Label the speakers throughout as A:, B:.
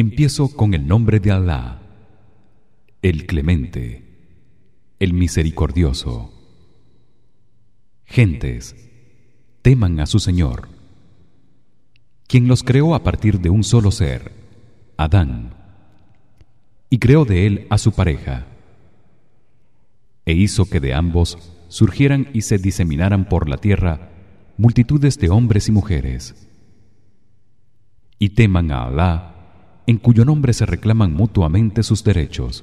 A: Empiezo con el nombre de Alá, el Clemente, el Misericordioso. Gentes, teman a su Señor, quien los creó a partir de un solo ser, Adán, y creó de él a su pareja, e hizo que de ambos surgieran y se diseminaran por la tierra multitudes de hombres y mujeres. Y teman a Alá en cuyo nombre se reclaman mutuamente sus derechos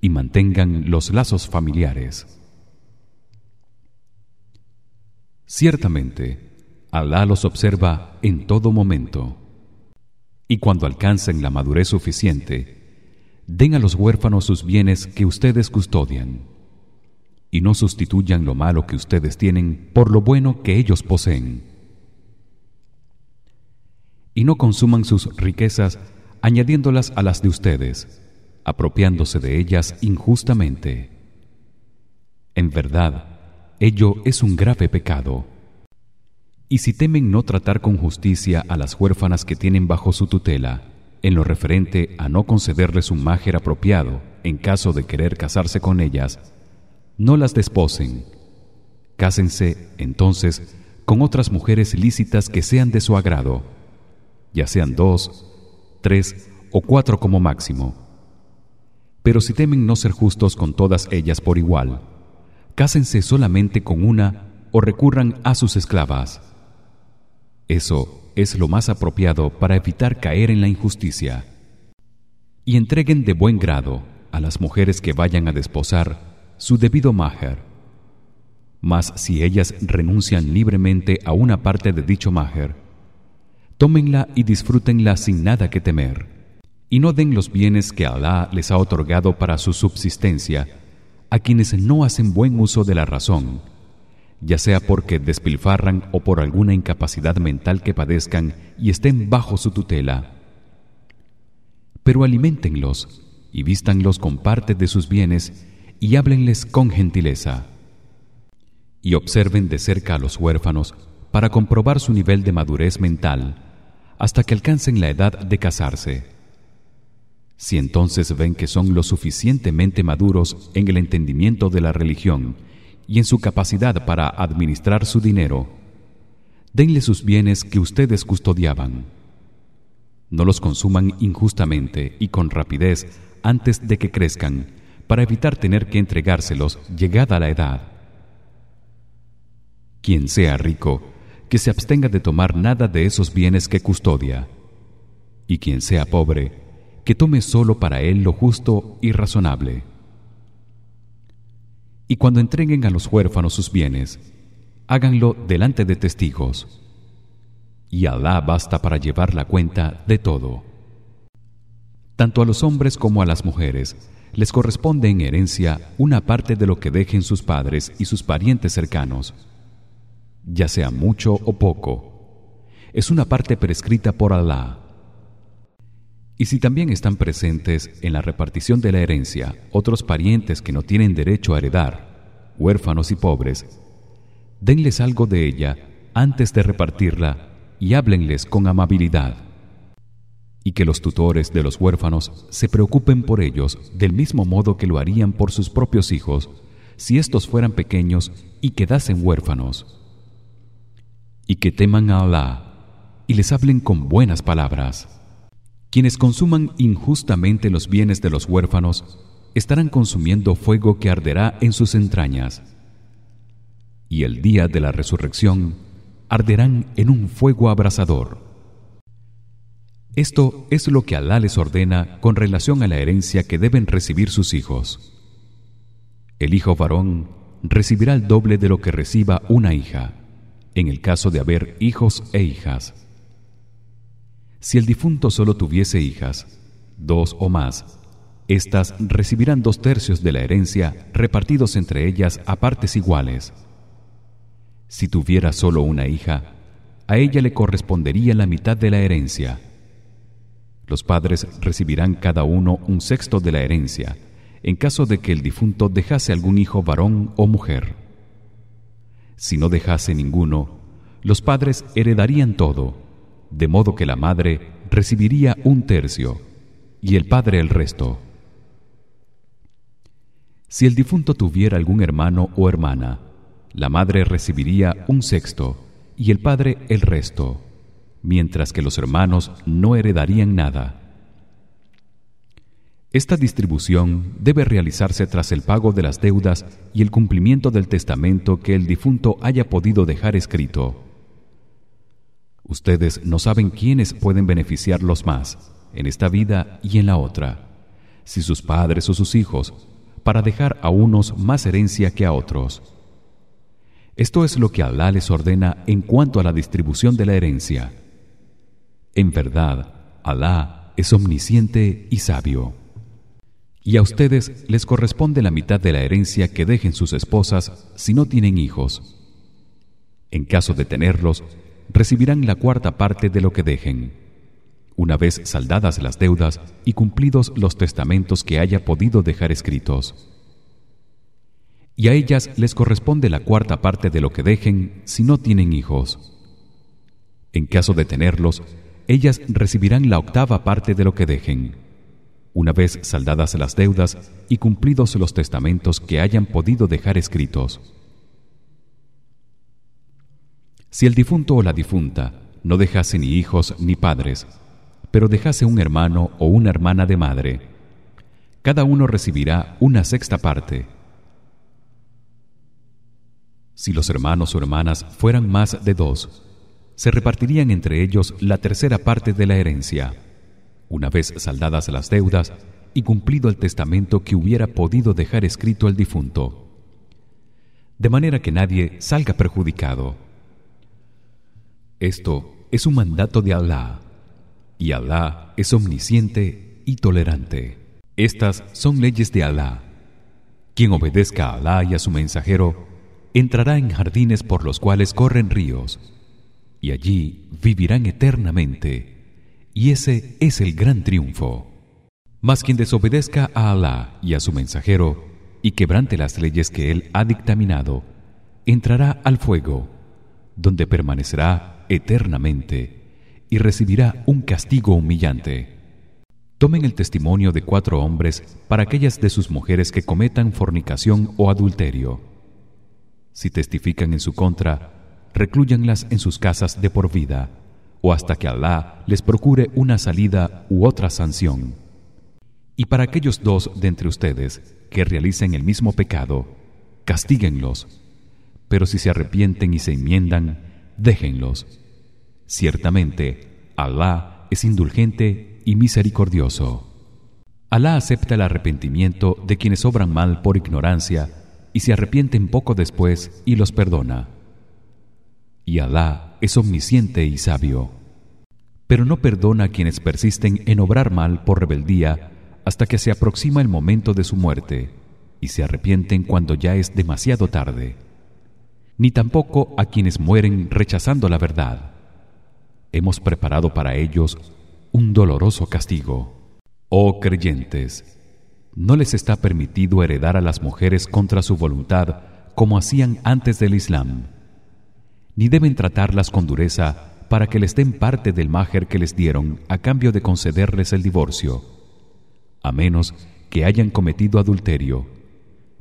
A: y mantengan los lazos familiares. Ciertamente, Alá los observa en todo momento. Y cuando alcancen la madurez suficiente, den a los huérfanos sus bienes que ustedes custodian y no sustituyan lo malo que ustedes tienen por lo bueno que ellos poseen. Y no consuman sus riquezas añadiéndolas a las de ustedes, apropiándose de ellas injustamente. En verdad, ello es un grave pecado. Y si temen no tratar con justicia a las huérfanas que tienen bajo su tutela, en lo referente a no concederles un máger apropiado en caso de querer casarse con ellas, no las desposen. Cásense entonces con otras mujeres lícitas que sean de su agrado, ya sean dos tres o cuatro como máximo. Pero si temen no ser justos con todas ellas por igual, cásense solamente con una o recurran a sus esclavas. Eso es lo más apropiado para evitar caer en la injusticia. Y entreguen de buen grado a las mujeres que vayan a desposar su debido maher. Mas si ellas renuncian libremente a una parte de dicho maher, tómenla y disfrútenla sin nada que temer. Y no den los bienes que Alá les ha otorgado para su subsistencia a quienes no hacen buen uso de la razón ya sea porque despilfarran o por alguna incapacidad mental que padezcan y estén bajo su tutela. Pero aliméntenlos y vístanlos con parte de sus bienes y háblenles con gentileza. Y observen de cerca a los huérfanos para comprobar su nivel de madurez mental hasta que alcancen la edad de casarse. Si entonces ven que son lo suficientemente maduros en el entendimiento de la religión y en su capacidad para administrar su dinero, denle sus bienes que ustedes custodiaban. No los consuman injustamente y con rapidez antes de que crezcan, para evitar tener que entregárselos llegada la edad. Quien sea rico, que se abstenga de tomar nada de esos bienes que custodia. Y quien sea pobre que tome solo para él lo justo y razonable. Y cuando entreguen a los huérfanos sus bienes háganlo delante de testigos. Y Alá basta para llevar la cuenta de todo. Tanto a los hombres como a las mujeres les corresponde en herencia una parte de lo que dejen sus padres y sus parientes cercanos ya sea mucho o poco. Es una parte prescrita por Alá. Y si también están presentes en la repartición de la herencia otros parientes que no tienen derecho a heredar huérfanos y pobres denles algo de ella antes de repartirla y háblenles con amabilidad. Y que los tutores de los huérfanos se preocupen por ellos del mismo modo que lo harían por sus propios hijos si estos fueran pequeños y quedasen huérfanos que teman a Alá y les hablen con buenas palabras. Quienes consuman injustamente los bienes de los huérfanos estarán consumiendo fuego que arderá en sus entrañas. Y el día de la resurrección arderán en un fuego abrasador. Esto es lo que Alá les ordena con relación a la herencia que deben recibir sus hijos. El hijo varón recibirá el doble de lo que reciba una hija en el caso de haber hijos e hijas. Si el difunto solo tuviese hijas, dos o más, éstas recibirán dos tercios de la herencia repartidos entre ellas a partes iguales. Si tuviera solo una hija, a ella le correspondería la mitad de la herencia. Los padres recibirán cada uno un sexto de la herencia, en caso de que el difunto dejase algún hijo varón o mujer. Si no dejase ninguno, los padres heredarían todo, de modo que la madre recibiría un tercio y el padre el resto. Si el difunto tuviera algún hermano o hermana la madre recibiría un sexto y el padre el resto mientras que los hermanos no heredarían nada esta distribución debe realizarse tras el pago de las deudas y el cumplimiento del testamento que el difunto haya podido dejar escrito. Ustedes no saben quiénes pueden beneficiarlos más en esta vida y en la otra, si sus padres o sus hijos, para dejar a unos más herencia que a otros. Esto es lo que Alá les ordena en cuanto a la distribución de la herencia. En verdad, Alá es omnisciente y sabio y a ustedes les corresponde la mitad de la herencia que dejen sus esposas si no tienen hijos. En caso de tenerlos, recibirán la cuarta parte de lo que dejen, una vez saldadas las deudas y cumplidos los testamentos que haya podido dejar escritos. Y a ellas les corresponde la cuarta parte de lo que dejen si no tienen hijos. En caso de tenerlos, ellas recibirán la octava parte de lo que dejen una vez saldadas las deudas y cumplidos los testamentos que hayan podido dejar escritos. Si el difunto o la difunta no dejase ni hijos ni padres, pero dejase un hermano o una hermana de madre, cada uno recibirá una sexta parte. Si los hermanos o hermanas fueran más de dos, se repartirían entre ellos la tercera parte de la herencia una vez saldadas las deudas y cumplido el testamento que hubiera podido dejar escrito el difunto. De manera que nadie salga perjudicado. Esto es un mandato de Alá y Alá es omnisciente y tolerante. Estas son leyes de Alá. Quien obedezca a Alá y a su mensajero entrará en jardines por los cuales corren ríos y allí vivirán eternamente y ese es el gran triunfo. Mas quien desobedezca a Alá y a su mensajero y quebrante las leyes que él ha dictaminado, entrará al fuego, donde permanecerá eternamente y recibirá un castigo humillante. Tomen el testimonio de cuatro hombres para aquellas de sus mujeres que cometan fornicación o adulterio. Si testifican en su contra, reclúyanlas en sus casas de por vida o hasta que Alá les procure una salida u otra sanción. Y para aquellos dos de entre ustedes que realicen el mismo pecado, castíguenlos, pero si se arrepienten y se enmiendan, déjenlos. Ciertamente, Alá es indulgente y misericordioso. Alá acepta el arrepentimiento de quienes obran mal por ignorancia y se arrepienten poco después y los perdona. Y Alá es omnisciente y sabio. Pero no perdona a quienes persisten en obrar mal por rebeldía hasta que se aproxima el momento de su muerte y se arrepienten cuando ya es demasiado tarde ni tampoco a quienes mueren rechazando la verdad. Hemos preparado para ellos un doloroso castigo. Oh creyentes no les está permitido heredar a las mujeres contra su voluntad como hacían antes del Islam ni deben tratarlas con dureza para que les den parte del máger que les dieron a cambio de concederles el divorcio a menos que hayan cometido adulterio.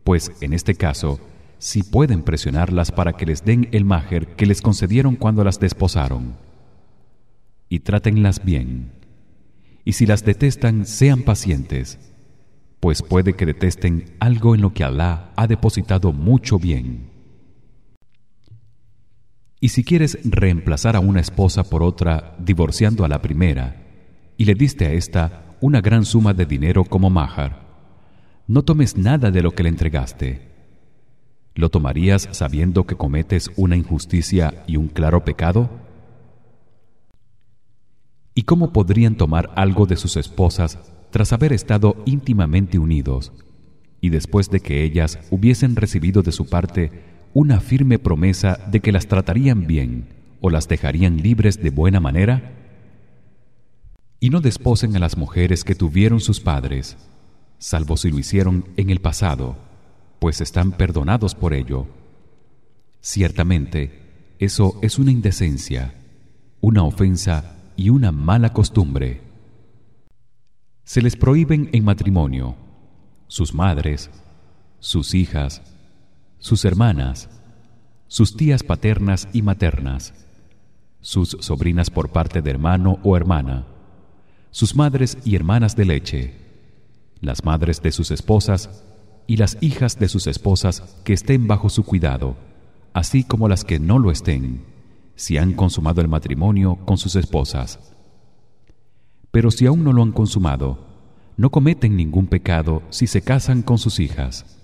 A: Pues en este caso sí pueden presionarlas para que les den el máger que les concedieron cuando las desposaron. Y trátenlas bien. Y si las detestan sean pacientes pues puede que detesten algo en lo que Alá ha depositado mucho bien y si quieres reemplazar a una esposa por otra divorciando a la primera y le diste a esta una gran suma de dinero como mahar no tomes nada de lo que le entregaste. Lo tomarías sabiendo que cometes una injusticia y un claro pecado ¿Y cómo podrían tomar algo de sus esposas tras haber estado íntimamente unidos y después de que ellas hubiesen recibido de su parte una firme promesa de que las tratarían bien o las dejarían libres de buena manera y no desposen a las mujeres que tuvieron sus padres salvo si lo hicieron en el pasado pues están perdonados por ello. Ciertamente eso es una indecencia una ofensa y una mala costumbre. Se les prohíben en matrimonio sus madres sus hijas sus hermanas sus tías paternas y maternas sus sobrinas por parte de hermano o hermana sus madres y hermanas de leche las madres de sus esposas y las hijas de sus esposas que estén bajo su cuidado así como las que no lo estén si han consumado el matrimonio con sus esposas. Pero si aún no lo han consumado no cometen ningún pecado si se casan con sus hijas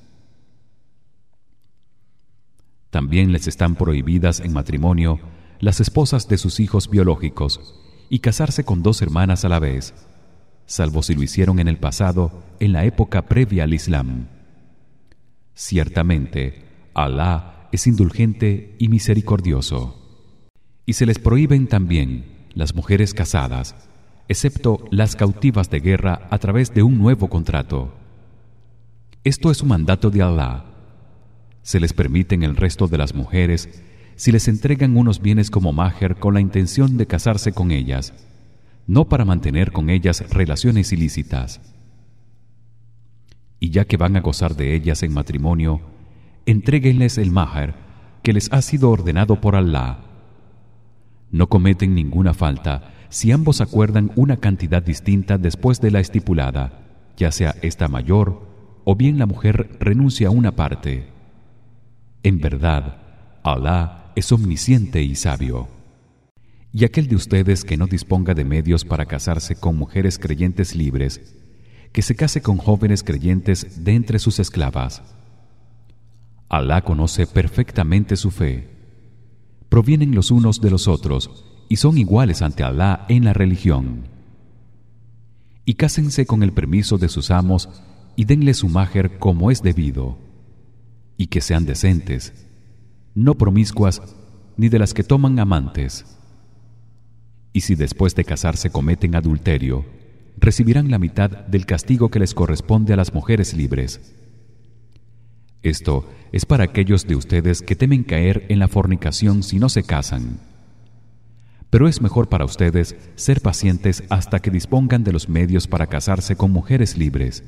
A: también les están prohibidas en matrimonio las esposas de sus hijos biológicos y casarse con dos hermanas a la vez salvo si lo hicieron en el pasado en la época previa al Islam. Ciertamente Alá es indulgente y misericordioso. Y se les prohíben también las mujeres casadas excepto las cautivas de guerra a través de un nuevo contrato. Esto es un mandato de Alá se les permiten el resto de las mujeres si les entregan unos bienes como maher con la intención de casarse con ellas no para mantener con ellas relaciones ilícitas. Y ya que van a gozar de ellas en matrimonio entréguenles el maher que les ha sido ordenado por Alá. No cometen ninguna falta si ambos acuerdan una cantidad distinta después de la estipulada ya sea esta mayor o bien la mujer renuncia a una parte en verdad Alá es omnisciente y sabio. Y aquel de ustedes que no disponga de medios para casarse con mujeres creyentes libres que se case con jóvenes creyentes de entre sus esclavas. Alá conoce perfectamente su fe. Provienen los unos de los otros y son iguales ante Alá en la religión. Y cásense con el permiso de sus amos y denle su máger como es debido y que sean decentes no promiscuas ni de las que toman amantes. Y si después de casarse cometen adulterio recibirán la mitad del castigo que les corresponde a las mujeres libres. Esto es para aquellos de ustedes que temen caer en la fornicación si no se casan. Pero es mejor para ustedes ser pacientes hasta que dispongan de los medios para casarse con mujeres libres.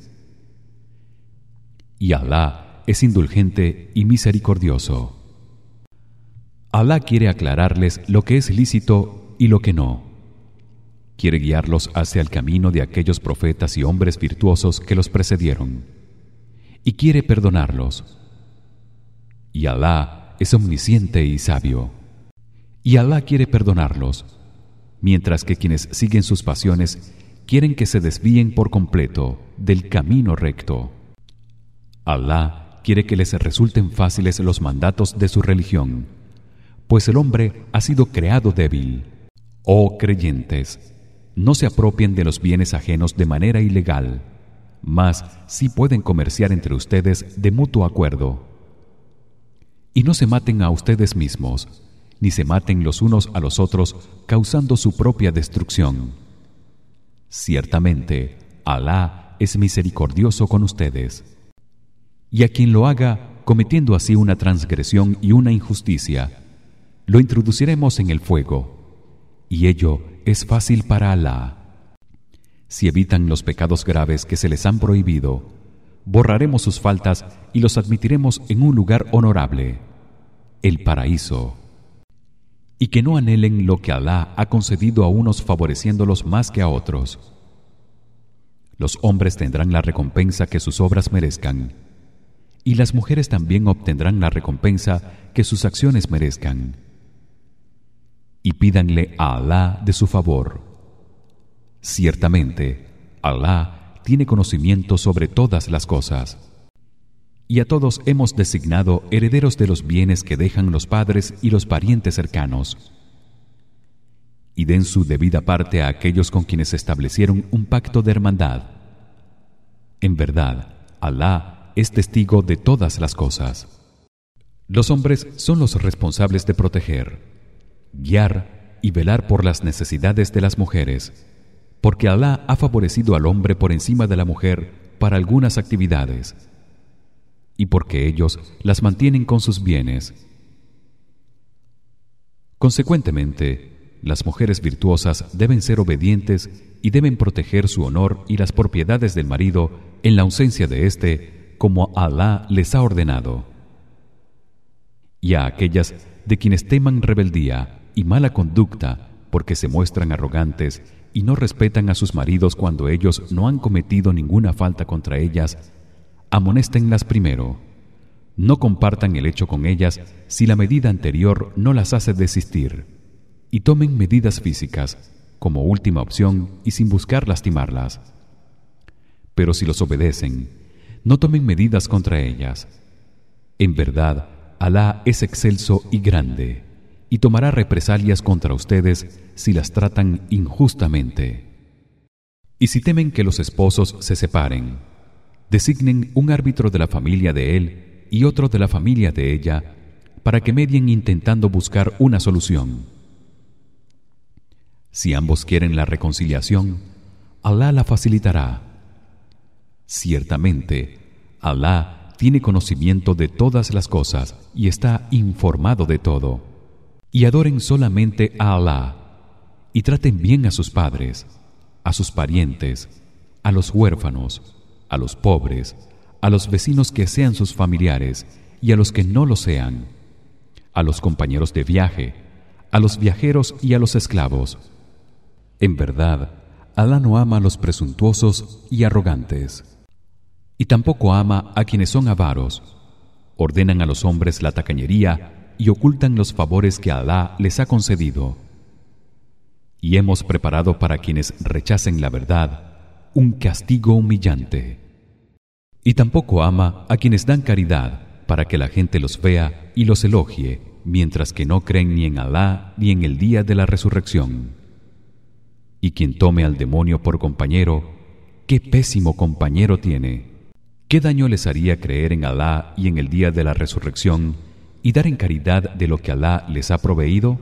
A: Y Alá es indulgente y misericordioso Alá quiere aclararles lo que es lícito y lo que no. Quiere guiarlos hacia el camino de aquellos profetas y hombres virtuosos que los precedieron. Y quiere perdonarlos. Y Alá es omnisciente y sabio. Y Alá quiere perdonarlos, mientras que quienes siguen sus pasiones quieren que se desvíen por completo del camino recto. Alá quiere que les resulten fáciles los mandatos de su religión pues el hombre ha sido creado débil. Oh creyentes, no se apropien de los bienes ajenos de manera ilegal, mas sí pueden comerciar entre ustedes de mutuo acuerdo. Y no se maten a ustedes mismos, ni se maten los unos a los otros causando su propia destrucción. Ciertamente, Alá es misericordioso con ustedes. Y a quien lo haga cometiendo así una transgresión y una injusticia, lo introduciremos en el fuego y ello es fácil para Alá. Si evitan los pecados graves que se les han prohibido borraremos sus faltas y los admitiremos en un lugar honorable el paraíso. Y que no anhelen lo que Alá ha concedido a unos favoreciéndolos más que a otros. Los hombres tendrán la recompensa que sus obras merezcan y las mujeres también obtendrán la recompensa que sus acciones merezcan y pídanle a Alá de su favor. Ciertamente, Alá tiene conocimiento sobre todas las cosas. Y a todos hemos designado herederos de los bienes que dejan los padres y los parientes cercanos. Y den su debida parte a aquellos con quienes establecieron un pacto de hermandad. En verdad, Alá es testigo de todas las cosas. Los hombres son los responsables de proteger guiar y velar por las necesidades de las mujeres, porque Alá ha favorecido al hombre por encima de la mujer para algunas actividades y porque ellos las mantienen con sus bienes. Consecuentemente, las mujeres virtuosas deben ser obedientes y deben proteger su honor y las propiedades del marido en la ausencia de éste como Alá les ha ordenado. Y a aquellas de quienes teman rebeldía y mala conducta porque se muestran arrogantes y no respetan a sus maridos cuando ellos no han cometido ninguna falta contra ellas amonéstenlas primero. No compartan el hecho con ellas si la medida anterior no las hace desistir. Y tomen medidas físicas como última opción y sin buscar lastimarlas. Pero si los obedecen no tomen medidas contra ellas. En verdad Alá es excelso y grande y tomará represalias contra ustedes si las tratan injustamente. Y si temen que los esposos se separen designen un árbitro de la familia de él y otro de la familia de ella para que medien intentando buscar una solución. Si ambos quieren la reconciliación Alá la facilitará ciertamente Alá tiene conocimiento de todas las cosas y está informado de todo. Y adoren solamente a Alá y traten bien a sus padres a sus parientes a los huérfanos a los pobres a los vecinos que sean sus familiares y a los que no lo sean a los compañeros de viaje a los viajeros y a los esclavos. En verdad, Alá no ama a los presuntuosos y arrogantes, y tampoco ama a quienes son avaros. Ordenan a los hombres la tacañería y ocultan los favores que Alá les ha concedido. Y hemos preparado para quienes rechacen la verdad un castigo humillante. Y tampoco ama a quienes dan caridad para que la gente los vea y los elogie, mientras que no creen ni en Alá ni en el día de la resurrección y quien tome al demonio por compañero qué pésimo compañero tiene qué daño les haría creer en Alá y en el día de la resurrección y dar en caridad de lo que Alá les ha proveído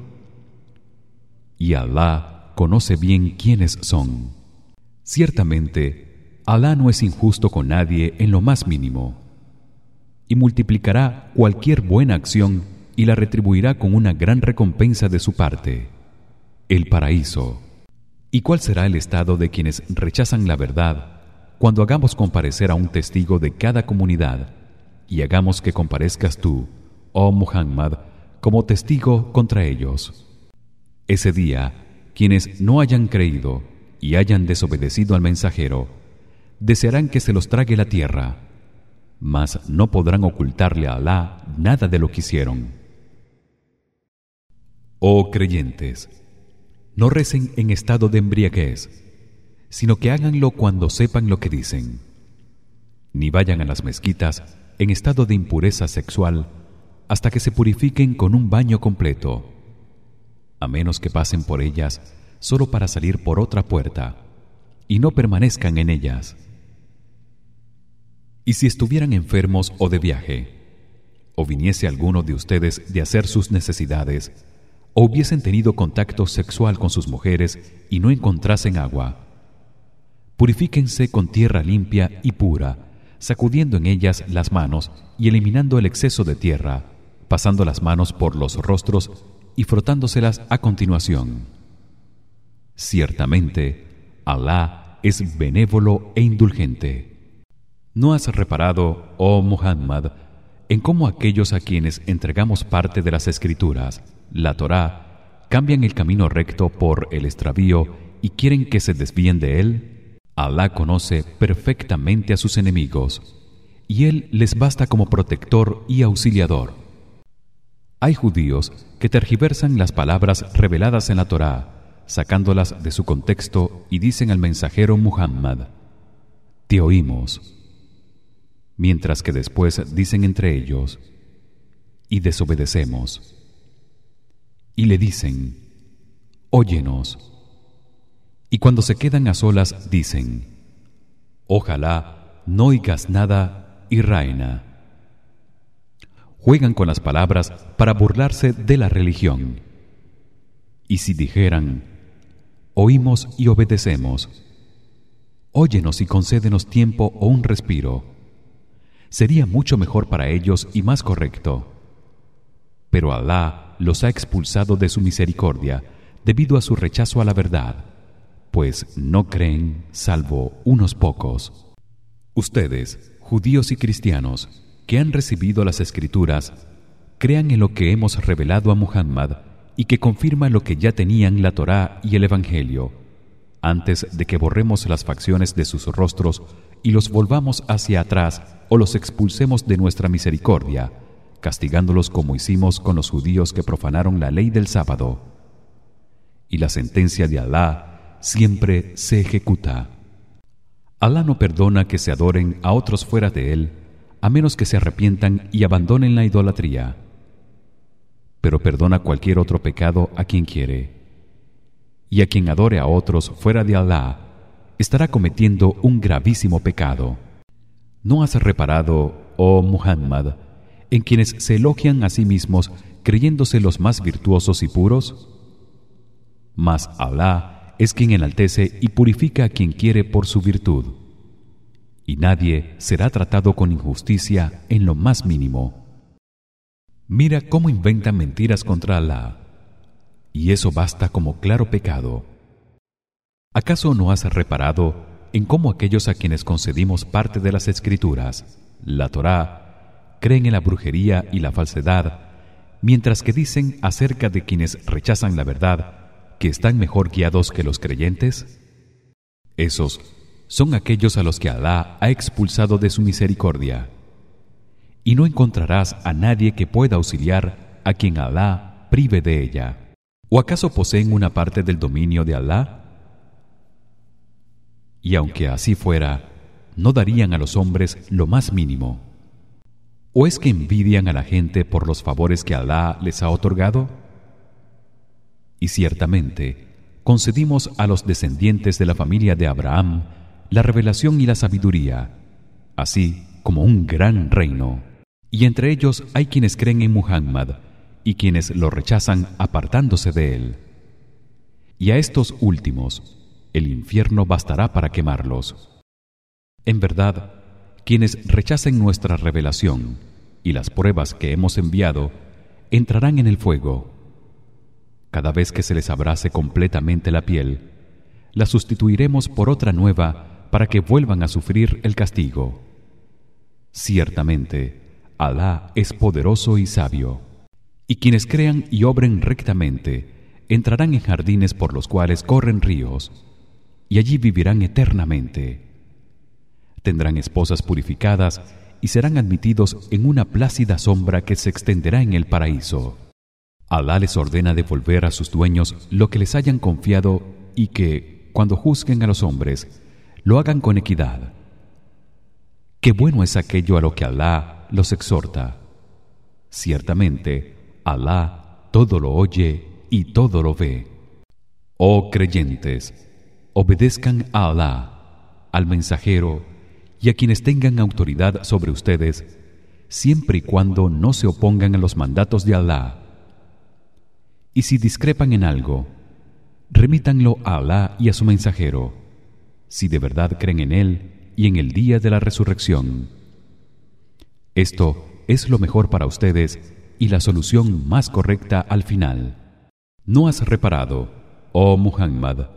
A: y Alá conoce bien quiénes son. Ciertamente Alá no es injusto con nadie en lo más mínimo y multiplicará cualquier buena acción y la retribuirá con una gran recompensa de su parte el paraíso. ¿Y cuál será el estado de quienes rechazan la verdad cuando hagamos comparecer a un testigo de cada comunidad y hagamos que comparezcas tú, oh Muhammad, como testigo contra ellos? Ese día, quienes no hayan creído y hayan desobedecido al mensajero, desearán que se los trague la tierra, mas no podrán ocultarle a Alá nada de lo que hicieron. Oh creyentes, no recen en estado de embriaguez sino que háganlo cuando sepan lo que dicen. Ni vayan a las mezquitas en estado de impureza sexual hasta que se purifiquen con un baño completo a menos que pasen por ellas solo para salir por otra puerta y no permanezcan en ellas. Y si estuvieran enfermos o de viaje o viniese alguno de ustedes de hacer sus necesidades o hubiesen tenido contacto sexual con sus mujeres y no encontrasen agua purifíquense con tierra limpia y pura sacudiendo en ellas las manos y eliminando el exceso de tierra pasando las manos por los rostros y frotándoselas a continuación. Ciertamente Alá es benévolo e indulgente. ¿No has reparado, oh Muhammad, en cómo aquellos a quienes entregamos parte de las escrituras la Torá cambian el camino recto por el extravío y quieren que se desvíen de él Alá conoce perfectamente a sus enemigos y él les basta como protector y auxiliador. Hay judíos que tergiversan las palabras reveladas en la Torá sacándolas de su contexto y dicen al mensajero Muhammad te oímos mientras que después dicen entre ellos y desobedecemos y le dicen óyenos y cuando se quedan a solas dicen ojalá no oigas nada y raina juegan con las palabras para burlarse de la religión. Y si dijeran oímos y obedecemos óyenos y concédenos tiempo o un respiro sería mucho mejor para ellos y más correcto. Pero Alá los ha expulsado de su misericordia debido a su rechazo a la verdad pues no creen salvo unos pocos. Ustedes judíos y cristianos que han recibido las escrituras crean en lo que hemos revelado a Muhammad y que confirma lo que ya tenían la Torá y el evangelio antes de que borremos las facciones de sus rostros y los volvamos hacia atrás o los expulsemos de nuestra misericordia castigándolos como hicimos con los judíos que profanaron la ley del sábado. Y la sentencia de Alá siempre se ejecuta. Alá no perdona que se adoren a otros fuera de él a menos que se arrepientan y abandonen la idolatría. Pero perdona cualquier otro pecado a quien quiere. Y a quien adore a otros fuera de Alá estará cometiendo un gravísimo pecado. No has reparado oh Muhammad en quienes se elogian a sí mismos creyéndose los más virtuosos y puros mas Alá es quien enaltece y purifica a quien quiere por su virtud. Y nadie será tratado con injusticia en lo más mínimo. Mira cómo inventan mentiras contra Alá y eso basta como claro pecado. ¿acaso no has reparado en cómo aquellos a quienes concedimos parte de las escrituras la Torá creen en la brujería y la falsedad mientras que dicen acerca de quienes rechazan la verdad que están mejor guiados que los creyentes? Esos son aquellos a los que Alá ha expulsado de su misericordia. Y no encontrarás a nadie que pueda auxiliar a quien Alá prive de ella. ¿O acaso poseen una parte del dominio de Alá? Y aunque así fuera, no darían a los hombres lo más mínimo. ¿O es que envidian a la gente por los favores que Alá les ha otorgado? Y ciertamente concedimos a los descendientes de la familia de Abraham la revelación y la sabiduría así como un gran reino. Y entre ellos hay quienes creen en Muhammad y quienes lo rechazan apartándose de él. Y a estos últimos el infierno bastará para quemarlos. En verdad quienes rechacen nuestra revelación y las pruebas que hemos enviado entrarán en el fuego cada vez que se les abrace completamente la piel la sustituiremos por otra nueva para que vuelvan a sufrir el castigo. Ciertamente Alá es poderoso y sabio y quienes crean y obren rectamente entrarán en jardines por los cuales corren ríos y allí vivirán eternamente. Tendrán esposas purificadas y serán admitidos en una plácida sombra que se extenderá en el paraíso Alá les ordena devolver a sus dueños lo que les hayan confiado y que cuando juzguen a los hombres lo hagan con equidad. Qué bueno es aquello a lo que Alá los exhorta. Ciertamente, Alá todo lo oye y todo lo ve. Oh creyentes, obedezcan a Alá, al mensajero y a quienes tengan autoridad sobre ustedes, siempre y cuando no se opongan a los mandatos de Alá y si discrepan en algo remítanlo a Alá y a su mensajero. Si de verdad creen en él y en el día de la resurrección. Esto es lo mejor para ustedes y la solución más correcta al final. No has reparado oh Muhammad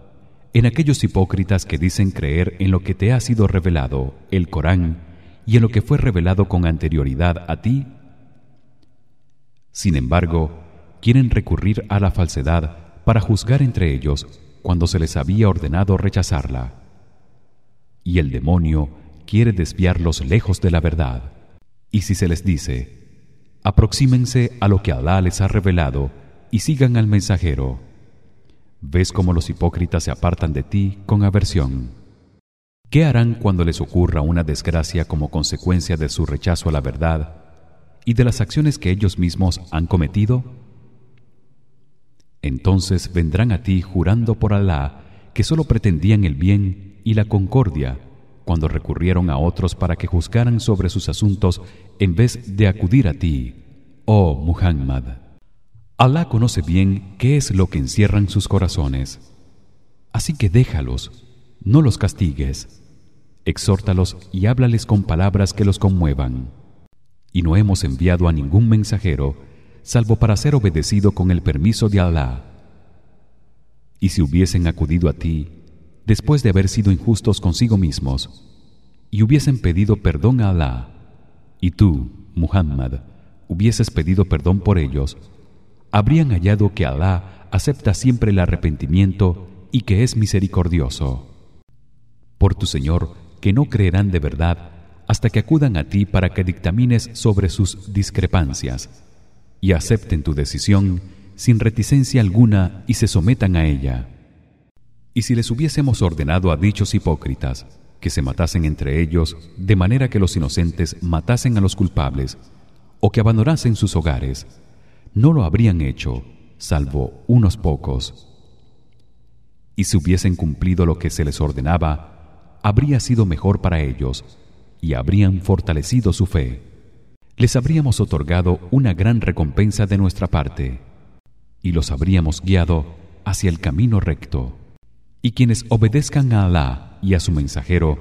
A: en aquellos hipócritas que dicen creer en lo que te ha sido revelado el Corán y en lo que fue revelado con anterioridad a ti sin embargo quieren recurrir a la falsedad para juzgar entre ellos cuando se les había ordenado rechazarla. Y el demonio quiere desviarlos lejos de la verdad. Y si se les dice: aproxímense a lo que Alá les ha revelado y sigan al mensajero, ves cómo los hipócritas se apartan de ti con aversión. ¿Qué harán cuando les ocurra una desgracia como consecuencia de su rechazo a la verdad y de las acciones que ellos mismos han cometido? Entonces vendrán a ti jurando por Alá que solo pretendían el bien y la concordia cuando recurrieron a otros para que juzgaran sobre sus asuntos en vez de acudir a ti oh Muhammad. Alá conoce bien qué es lo que encierran sus corazones. Así que déjalos no los castigues. Exhórtalos y háblales con palabras que los conmuevan. Y no hemos enviado a ningún mensajero salvo para ser obedecido con el permiso de Alá. y si hubiesen acudido a ti después de haber sido injustos consigo mismos y hubiesen pedido perdón a Alá y tú Muhammad hubieses pedido perdón por ellos habrían hallado que Alá acepta siempre el arrepentimiento y que es misericordioso por tu Señor que no creerán de verdad hasta que acudan a ti para que dictamines sobre sus discrepancias y acepten tu decisión sin reticencia alguna y se sometan a ella. Y si les hubiésemos ordenado a dichos hipócritas que se matasen entre ellos de manera que los inocentes matasen a los culpables o que abandonasen sus hogares, no lo habrían hecho, salvo unos pocos. Y si hubiesen cumplido lo que se les ordenaba, habría sido mejor para ellos y habrían fortalecido su fe. Les habríamos otorgado una gran recompensa de nuestra parte y los habríamos guiado hacia el camino recto. Y quienes obedezcan a Alá y a su mensajero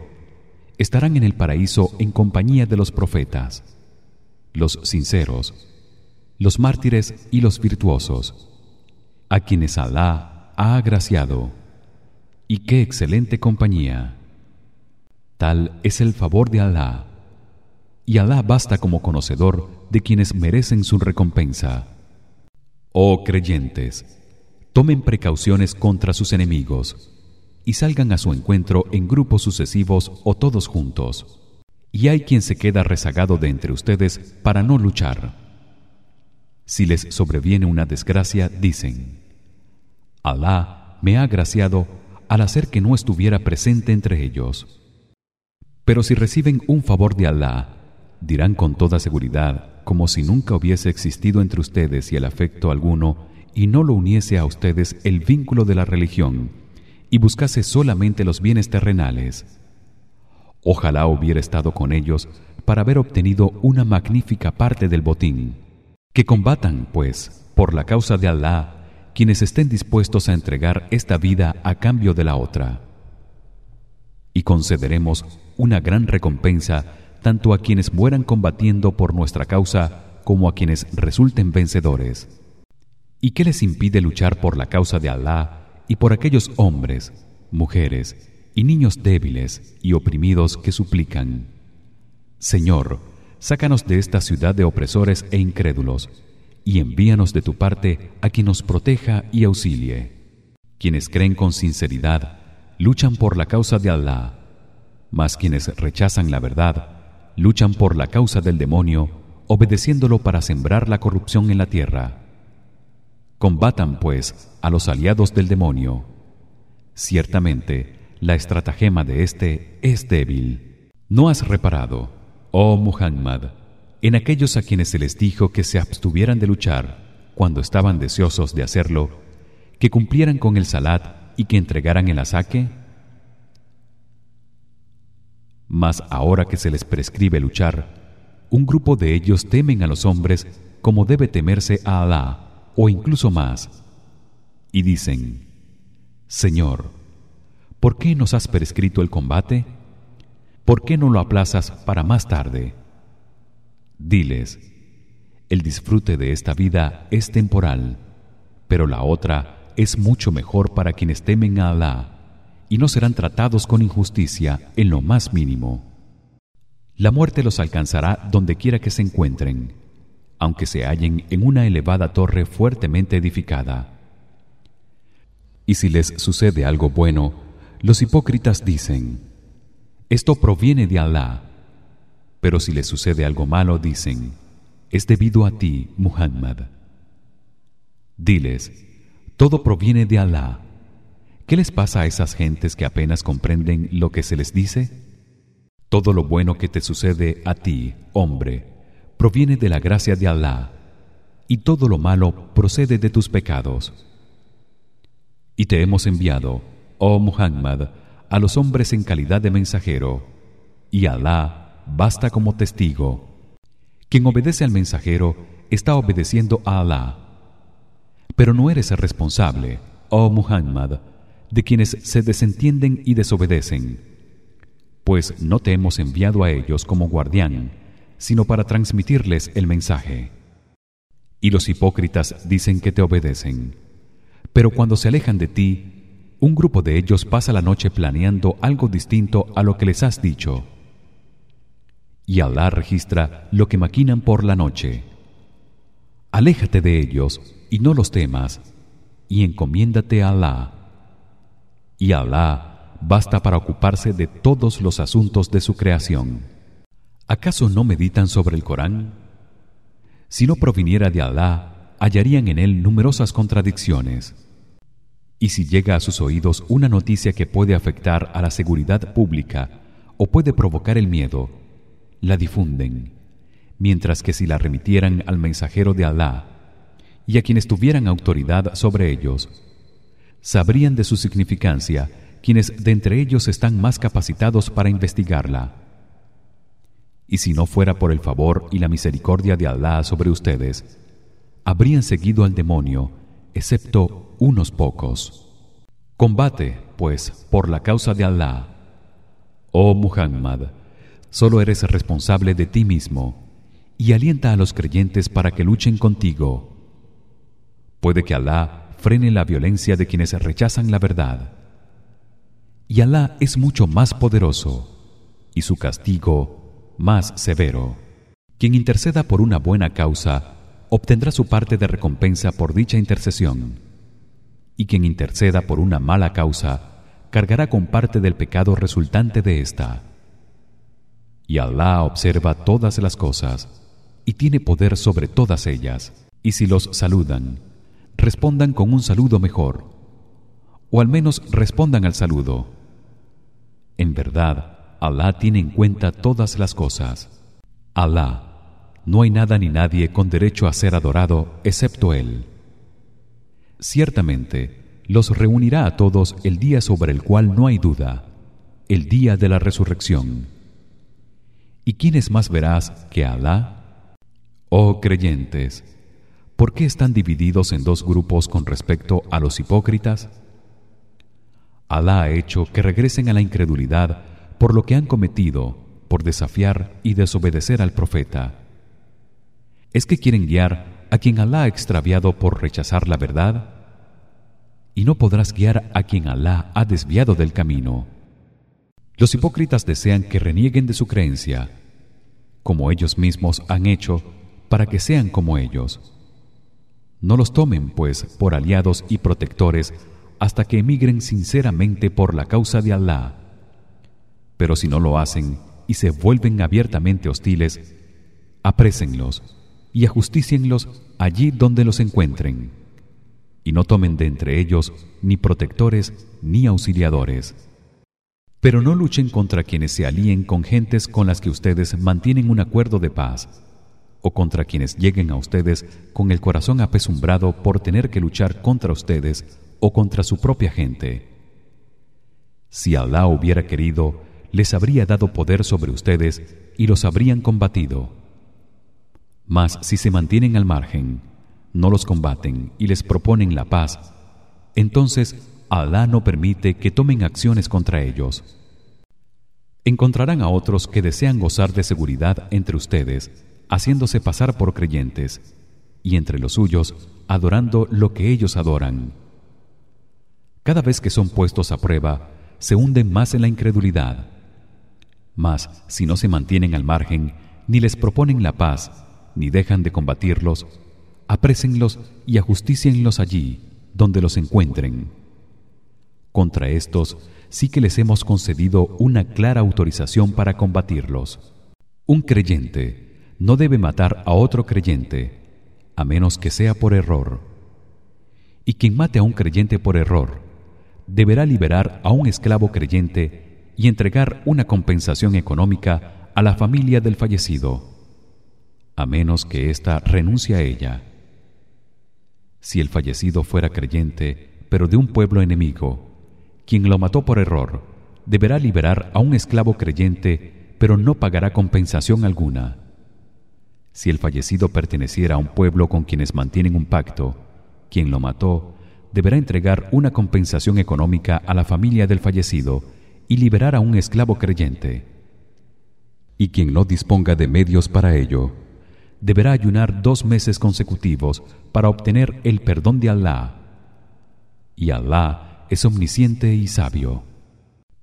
A: estarán en el paraíso en compañía de los profetas, los sinceros, los mártires y los virtuosos, a quienes Alá ha agraciado. Y qué excelente compañía. Tal es el favor de Alá. Y Alá basta como conocedor de quienes merecen su recompensa. Oh creyentes, tomen precauciones contra sus enemigos y salgan a su encuentro en grupos sucesivos o todos juntos. Y hay quien se queda rezagado de entre ustedes para no luchar. Si les sobreviene una desgracia, dicen: Alá me ha agraciado al hacer que no estuviera presente entre ellos. Pero si reciben un favor de Alá, dirán con toda seguridad como si nunca hubiese existido entre ustedes y el afecto alguno y no lo uniese a ustedes el vínculo de la religión y buscase solamente los bienes terrenales. Ojalá hubiera estado con ellos para haber obtenido una magnífica parte del botín. Que combatan, pues, por la causa de Alá, quienes estén dispuestos a entregar esta vida a cambio de la otra. Y concederemos una gran recompensa tanto a quienes mueran combatiendo por nuestra causa como a quienes resulten vencedores. ¿Y qué les impide luchar por la causa de Alá y por aquellos hombres, mujeres y niños débiles y oprimidos que suplican: Señor, sácanos de esta ciudad de opresores e incrédulos y envíanos de tu parte a quien nos proteja y auxilie. Quienes creen con sinceridad luchan por la causa de Alá, mas quienes rechazan la verdad luchan por la causa del demonio obedeciéndolo para sembrar la corrupción en la tierra. Combatan pues a los aliados del demonio. Ciertamente la estratagema de éste es débil. No has reparado oh Muhammad en aquellos a quienes se les dijo que se abstuvieran de luchar cuando estaban deseosos de hacerlo que cumplieran con el salat y que entregaran el asaque mas ahora que se les prescribe luchar un grupo de ellos temen a los hombres como debe temerse a Alá o incluso más y dicen Señor ¿por qué nos has prescrito el combate? ¿por qué no lo aplazas para más tarde? Diles el disfrute de esta vida es temporal pero la otra es mucho mejor para quienes temen a Alá y no serán tratados con injusticia en lo más mínimo. La muerte los alcanzará donde quiera que se encuentren, aunque se hallen en una elevada torre fuertemente edificada. Y si les sucede algo bueno, los hipócritas dicen: Esto proviene de Alá. Pero si les sucede algo malo, dicen: Es debido a ti, Muhammad. Diles: Todo proviene de Alá ¿Qué les pasa a esas gentes que apenas comprenden lo que se les dice? Todo lo bueno que te sucede a ti, hombre, proviene de la gracia de Alá, y todo lo malo procede de tus pecados. Y te hemos enviado, oh Muhammad, a los hombres en calidad de mensajero, y Alá basta como testigo. Quien obedece al mensajero está obedeciendo a Alá. Pero no eres el responsable, oh Muhammad, de quienes se desentienden y desobedecen. Pues no te hemos enviado a ellos como guardián sino para transmitirles el mensaje. Y los hipócritas dicen que te obedecen. Pero cuando se alejan de ti un grupo de ellos pasa la noche planeando algo distinto a lo que les has dicho. Y Alá registra lo que maquinan por la noche. Aléjate de ellos y no los temas y encomiéndate a Alá y Alá basta para ocuparse de todos los asuntos de su creación ¿acaso no meditan sobre el Corán? si no proviniera de Alá hallarían en él numerosas contradicciones y si llega a sus oídos una noticia que puede afectar a la seguridad pública o puede provocar el miedo la difunden mientras que si la remitieran al mensajero de Alá y a quienes tuvieran autoridad sobre ellos sabrían de su significancia quienes de entre ellos están más capacitados para investigarla. Y si no fuera por el favor y la misericordia de Alá sobre ustedes habrían seguido al demonio excepto unos pocos. Combate pues por la causa de Alá. Oh Muhammad solo eres responsable de ti mismo y alienta a los creyentes para que luchen contigo. Puede que Alá frene la violencia de quienes rechazan la verdad. Y Alá es mucho más poderoso y su castigo más severo. Quien interceda por una buena causa obtendrá su parte de recompensa por dicha intercesión. Y quien interceda por una mala causa cargará con parte del pecado resultante de esta. Y Alá observa todas las cosas y tiene poder sobre todas ellas y si los saludan respondan con un saludo mejor o al menos respondan al saludo. En verdad Alá tiene en cuenta todas las cosas. Alá no hay nada ni nadie con derecho a ser adorado excepto él. Ciertamente los reunirá a todos el día sobre el cual no hay duda el día de la resurrección. ¿Y quién es más veraz que Alá? Oh creyentes, ¿por qué están divididos en dos grupos con respecto a los hipócritas? Alá ha hecho que regresen a la incredulidad por lo que han cometido por desafiar y desobedecer al profeta. ¿Es que quieren guiar a quien Alá ha extraviado por rechazar la verdad? Y no podrás guiar a quien Alá ha desviado del camino. Los hipócritas desean que renieguen de su creencia, como ellos mismos han hecho, para que sean como ellos. No los tomen pues por aliados y protectores hasta que emigren sinceramente por la causa de Allah. Pero si no lo hacen y se vuelven abiertamente hostiles, aprésenlos y ajustícienlos allí donde los encuentren. Y no tomen de entre ellos ni protectores ni auxiliadores pero no luchen contra quienes se alíen con gentes con las que ustedes mantienen un acuerdo de paz o contra quienes lleguen a ustedes con el corazón apesumbrado por tener que luchar contra ustedes o contra su propia gente si Alá hubiera querido les habría dado poder sobre ustedes y los habrían combatido mas si se mantienen al margen no los combaten y les proponen la paz entonces Alá no permite que tomen acciones contra ellos. Encontrarán a otros que desean gozar de seguridad entre ustedes, haciéndose pasar por creyentes, y entre los suyos adorando lo que ellos adoran. Cada vez que son puestos a prueba, se hunden más en la incredulidad. Mas si no se mantienen al margen, ni les proponen la paz, ni dejan de combatirlos, aprésenlos y ajustícienlos allí donde los encuentren contra estos sí que les hemos concedido una clara autorización para combatirlos. Un creyente no debe matar a otro creyente a menos que sea por error. Y quien mate a un creyente por error deberá liberar a un esclavo creyente y entregar una compensación económica a la familia del fallecido, a menos que ésta renuncie a ella. Si el fallecido fuera creyente, pero de un pueblo enemigo, quien lo mató por error deberá liberar a un esclavo creyente pero no pagará compensación alguna si el fallecido perteneciera a un pueblo con quienes mantienen un pacto quien lo mató deberá entregar una compensación económica a la familia del fallecido y liberar a un esclavo creyente y quien no disponga de medios para ello deberá ayunar dos meses consecutivos para obtener el perdón de Allah y Allah es omnisciente y sabio.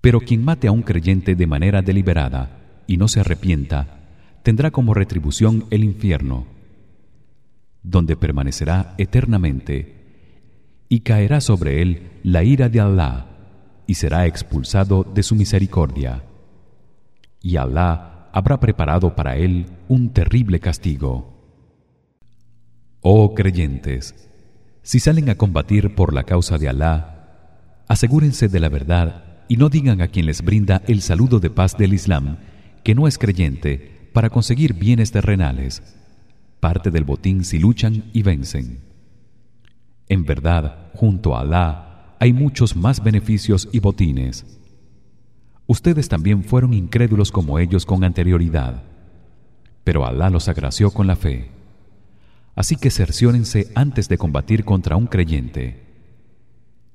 A: Pero quien mate a un creyente de manera deliberada y no se arrepienta, tendrá como retribución el infierno, donde permanecerá eternamente, y caerá sobre él la ira de Allah y será expulsado de su misericordia. Y Allah habrá preparado para él un terrible castigo. Oh creyentes, si salen a combatir por la causa de Alá, asegúrense de la verdad y no digan a quien les brinda el saludo de paz del Islam que no es creyente para conseguir bienes terrenales, parte del botín si luchan y vencen. En verdad, junto a Alá hay muchos más beneficios y botines. Ustedes también fueron incrédulos como ellos con anterioridad, pero Alá los agració con la fe. Así que cerciórense antes de combatir contra un creyente.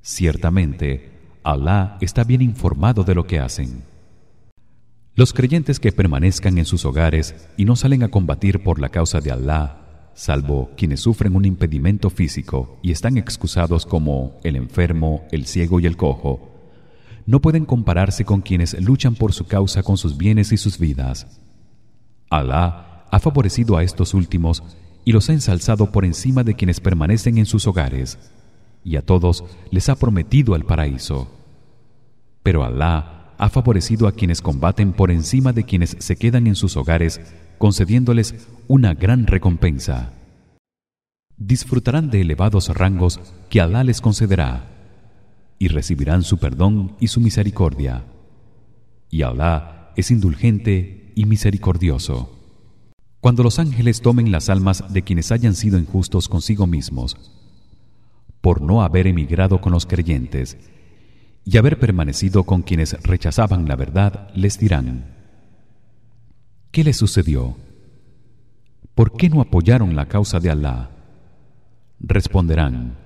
A: Ciertamente, Alá está bien informado de lo que hacen. Los creyentes que permanezcan en sus hogares y no salen a combatir por la causa de Alá, salvo quienes sufren un impedimento físico y están excusados como el enfermo, el ciego y el cojo, no pueden compararse con quienes luchan por su causa con sus bienes y sus vidas. Alá ha favorecido a estos últimos y los ha ensalzado por encima de quienes permanecen en sus hogares y a todos les ha prometido el paraíso pero Alá ha favorecido a quienes combaten por encima de quienes se quedan en sus hogares concediéndoles una gran recompensa. Disfrutarán de elevados rangos que Alá les concederá y recibirán su perdón y su misericordia. Y Alá es indulgente y misericordioso. Cuando los ángeles tomen las almas de quienes hayan sido injustos consigo mismos por no haber emigrado con los creyentes y haber permanecido con quienes rechazaban la verdad les dirán ¿Qué les sucedió? ¿Por qué no apoyaron la causa de Alá? Responderán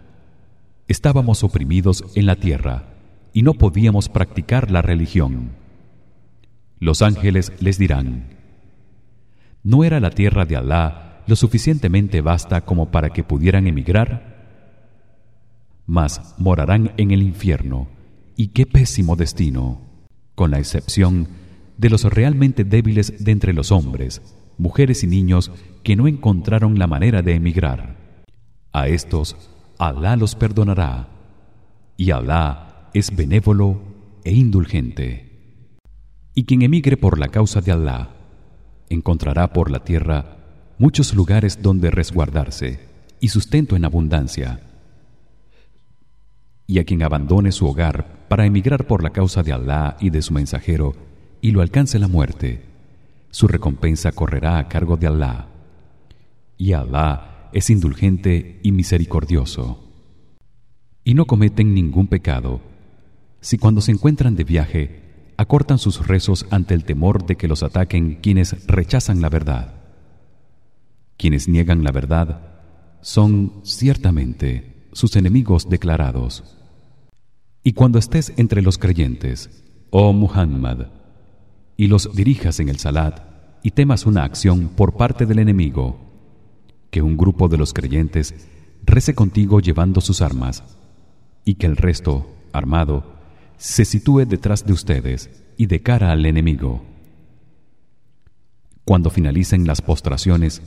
A: Estábamos oprimidos en la tierra y no podíamos practicar la religión. Los ángeles les dirán ¿No era la tierra de Alá lo suficientemente vasta como para que pudieran emigrar? Mas morarán en el infierno, y qué pésimo destino, con la excepción de los realmente débiles de entre los hombres, mujeres y niños que no encontraron la manera de emigrar. A estos Alá los perdonará, y Alá es benévolo e indulgente. Y quien emigre por la causa de Alá encontrará por la tierra muchos lugares donde resguardarse y sustento en abundancia. Y a quien abandone su hogar para emigrar por la causa de Alá y de su mensajero y lo alcance la muerte, su recompensa correrá a cargo de Alá. Y Alá es indulgente y misericordioso. Y no cometen ningún pecado si cuando se encuentran de viaje acortan sus rezos ante el temor de que los ataquen quienes rechazan la verdad. Quienes niegan la verdad son ciertamente sus enemigos declarados. Y cuando estés entre los creyentes, oh Muhammad, y los dirijas en el salat y temas una acción por parte del enemigo, que un grupo de los creyentes rece contigo llevando sus armas y que el resto, armado, se sitúe detrás de ustedes y de cara al enemigo. Cuando finalicen las postraciones,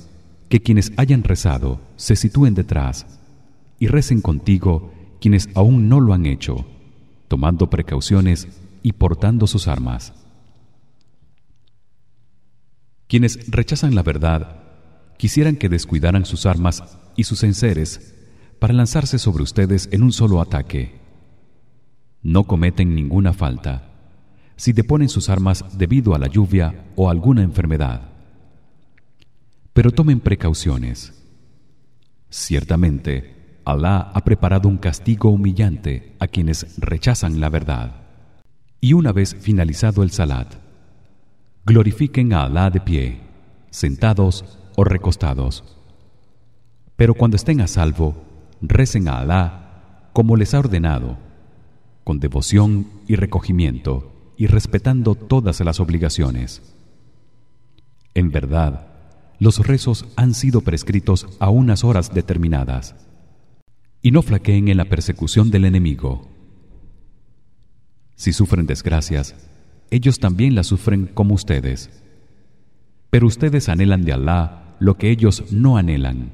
A: que quienes hayan rezado se sitúen detrás y recen contigo quienes aún no lo han hecho, tomando precauciones y portando sus armas. Quienes rechazan la verdad quisieran que descuidaran sus armas y sus enseres para lanzarse sobre ustedes en un solo ataque. No cometen ninguna falta si deponen sus armas debido a la lluvia o alguna enfermedad. Pero tomen precauciones. Ciertamente Alá ha preparado un castigo humillante a quienes rechazan la verdad y una vez finalizado el salat glorifiquen a Alá de pie sentados o recostados pero cuando estén a salvo recen a Alá como les ha ordenado con devoción y recogimiento y respetando todas las obligaciones. En verdad, los rezos han sido prescritos a unas horas determinadas. Y no flaqueen en la persecución del enemigo. si sufren desgracias ellos también las sufren como ustedes. Pero ustedes anhelan de Alá lo que ellos no anhelan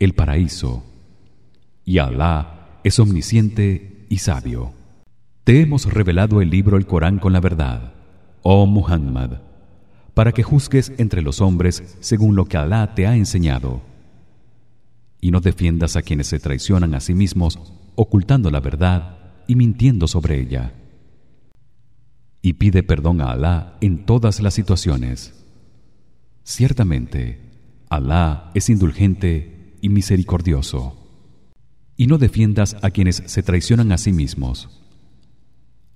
A: el paraíso. Y Alá es omnisciente y sabio. Te hemos revelado el libro el Corán con la verdad oh Muhammad para que juzgues entre los hombres según lo que Alá te ha enseñado y no defiendas a quienes se traicionan a sí mismos ocultando la verdad y mintiendo sobre ella. Y pide perdón a Alá en todas las situaciones. Ciertamente Alá es indulgente y misericordioso. Y no defiendas a quienes se traicionan a sí mismos.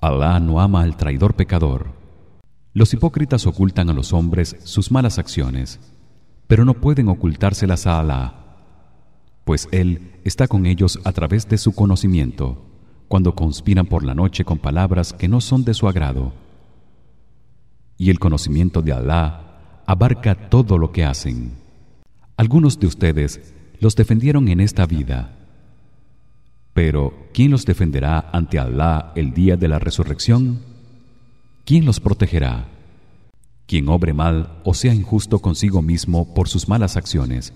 A: Alá no ama al traidor pecador. Los hipócritas ocultan a los hombres sus malas acciones pero no pueden ocultárselas a Alá pues él está con ellos a través de su conocimiento cuando conspiran por la noche con palabras que no son de su agrado. Y el conocimiento de Alá abarca todo lo que hacen. Algunos de ustedes los defendieron en esta vida. Pero quién los defenderá ante Alá el día de la resurrección quién los protegerá quien obre mal o sea injusto consigo mismo por sus malas acciones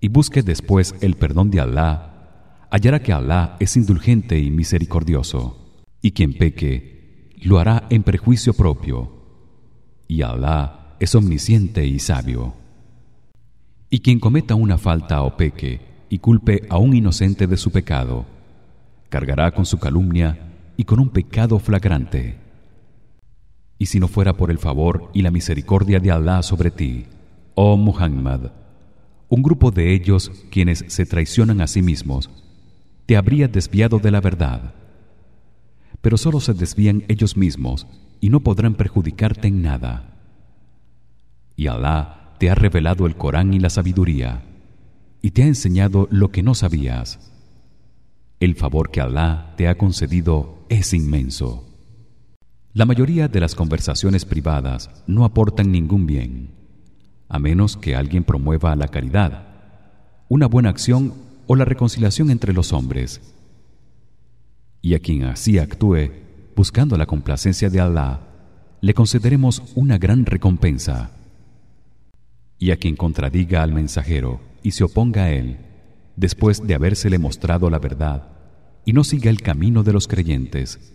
A: y busque después el perdón de Alá hallará que Alá es indulgente y misericordioso y quien peque lo hará en prejuicio propio y Alá es omnisciente y sabio. Y quien cometa una falta o peque y culpe a un inocente de su pecado cargará con su calumnia y con un pecado flagrante. Y si no fuera por el favor y la misericordia de Alá sobre ti oh Muhammad un grupo de ellos quienes se traicionan a sí mismos te habría desviado de la verdad. Pero solo se desvían ellos mismos y no podrán perjudicarte en nada. Y Alá te ha revelado el Corán y la sabiduría y te ha enseñado lo que no sabías. El favor que Alá te ha concedido es inmenso. La mayoría de las conversaciones privadas no aportan ningún bien a menos que alguien promueva la caridad una buena acción o la reconciliación entre los hombres. Y a quien así actúe buscando la complacencia de Alá le concederemos una gran recompensa. Y a quien contradiga al mensajero y se oponga a él después de habérsele mostrado la verdad y no siga el camino de los creyentes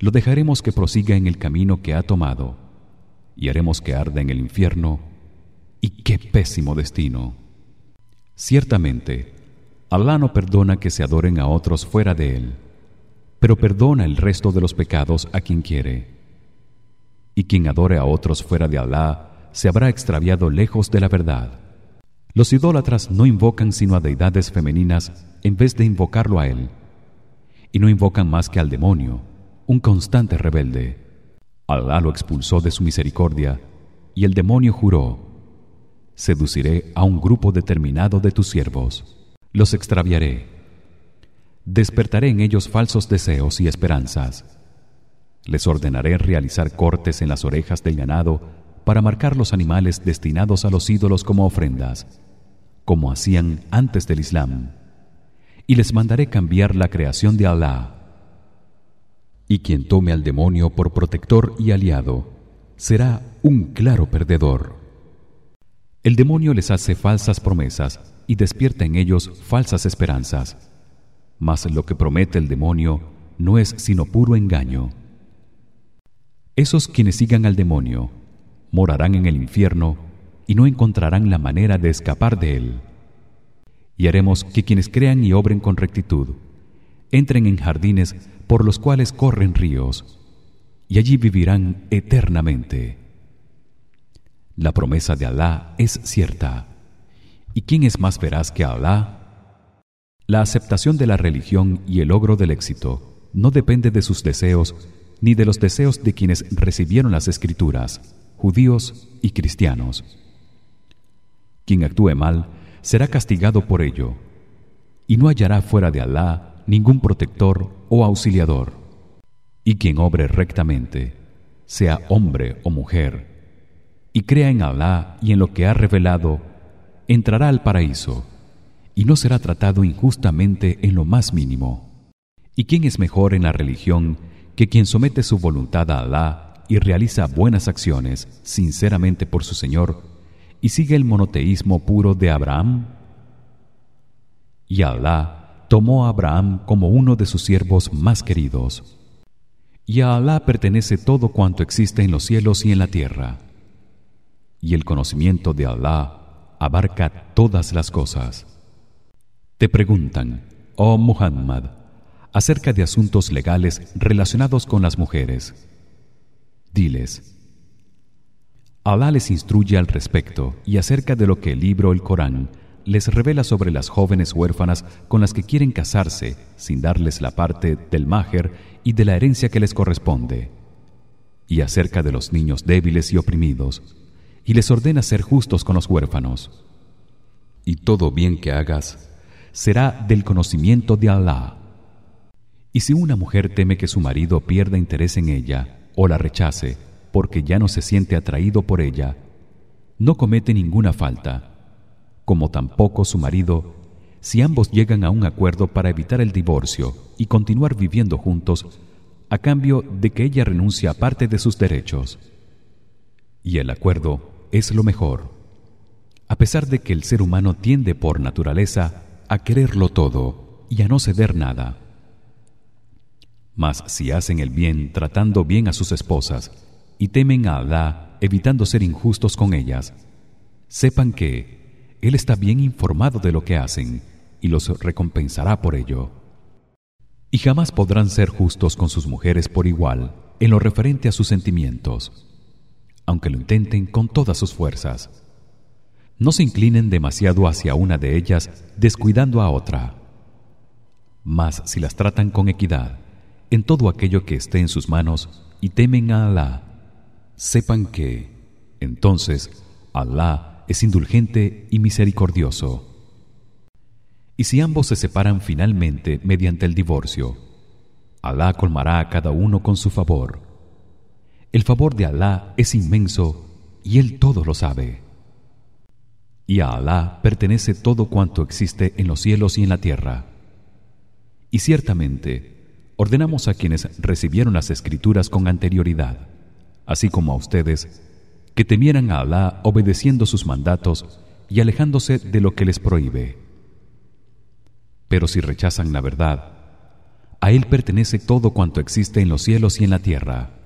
A: lo dejaremos que prosiga en el camino que ha tomado y haremos que arda en el infierno y qué pésimo destino. Ciertamente, Alá no perdona que se adoren a otros fuera de él, pero perdona el resto de los pecados a quien quiere. Y quien adore a otros fuera de Alá se habrá extraviado lejos de la verdad. Los idólatras no invocan sino a deidades femeninas en vez de invocarlo a él, y no invocan más que al demonio, un constante rebelde. Alá lo expulsó de su misericordia, y el demonio juró: seduciré a un grupo determinado de tus siervos. Los extraviaré. Despertaré en ellos falsos deseos y esperanzas. Les ordenaré realizar cortes en las orejas del ganado para marcar los animales destinados a los ídolos como ofrendas como hacían antes del Islam. Y les mandaré cambiar la creación de Alá. Y quien tome al demonio por protector y aliado será un claro perdedor el demonio les hace falsas promesas y despierta en ellos falsas esperanzas. Mas lo que promete el demonio no es sino puro engaño. Esos quienes sigan al demonio morarán en el infierno y no encontrarán la manera de escapar de él. Y haremos que quienes crean y obren con rectitud entren en jardines por los cuales corren ríos y allí vivirán eternamente. La promesa de Alá es cierta. ¿Y quién es más veraz que Alá? La aceptación de la religión y el logro del éxito no depende de sus deseos ni de los deseos de quienes recibieron las escrituras, judíos y cristianos. Quien actúe mal será castigado por ello y no hallará fuera de Alá ningún protector o auxiliador. Y quien obre rectamente, sea hombre o mujer, y crea en Alá y en lo que ha revelado entrará al paraíso y no será tratado injustamente en lo más mínimo. Y quién es mejor en la religión que quien somete su voluntad a Alá y realiza buenas acciones sinceramente por su Señor y sigue el monoteísmo puro de Abraham y Alá tomó a Abraham como uno de sus siervos más queridos. Y a Alá pertenece todo cuanto existe en los cielos y en la tierra y el conocimiento de Alá abarca todas las cosas. Te preguntan oh Muhammad acerca de asuntos legales relacionados con las mujeres. Diles Alá les instruye al respecto y acerca de lo que el libro el Corán les revela sobre las jóvenes huérfanas con las que quieren casarse sin darles la parte del májer y de la herencia que les corresponde y acerca de los niños débiles y oprimidos y les ordena ser justos con los huérfanos. Y todo bien que hagas será del conocimiento de Alá. Y si una mujer teme que su marido pierda interés en ella o la rechace porque ya no se siente atraído por ella no comete ninguna falta como tampoco su marido si ambos llegan a un acuerdo para evitar el divorcio y continuar viviendo juntos a cambio de que ella renuncie a parte de sus derechos. Y el acuerdo es lo mejor. A pesar de que el ser humano tiende por naturaleza a quererlo todo y a no ceder nada. Mas si hacen el bien tratando bien a sus esposas y temen a Alá evitando ser injustos con ellas sepan que él está bien informado de lo que hacen y los recompensará por ello. Y jamás podrán ser justos con sus mujeres por igual en lo referente a sus sentimientos aunque lo intenten con todas sus fuerzas. No se inclinen demasiado hacia una de ellas descuidando a otra. Mas si las tratan con equidad en todo aquello que esté en sus manos y temen a Alá sepan que entonces Alá es indulgente y misericordioso. Y si ambos se separan finalmente mediante el divorcio Alá colmará a cada uno con su favor el favor de Alá es inmenso y él todo lo sabe. Y a Alá pertenece todo cuanto existe en los cielos y en la tierra. Y ciertamente ordenamos a quienes recibieron las escrituras con anterioridad así como a ustedes que temieran a Alá obedeciendo sus mandatos y alejándose de lo que les prohíbe. Pero si rechazan la verdad a él pertenece todo cuanto existe en los cielos y en la tierra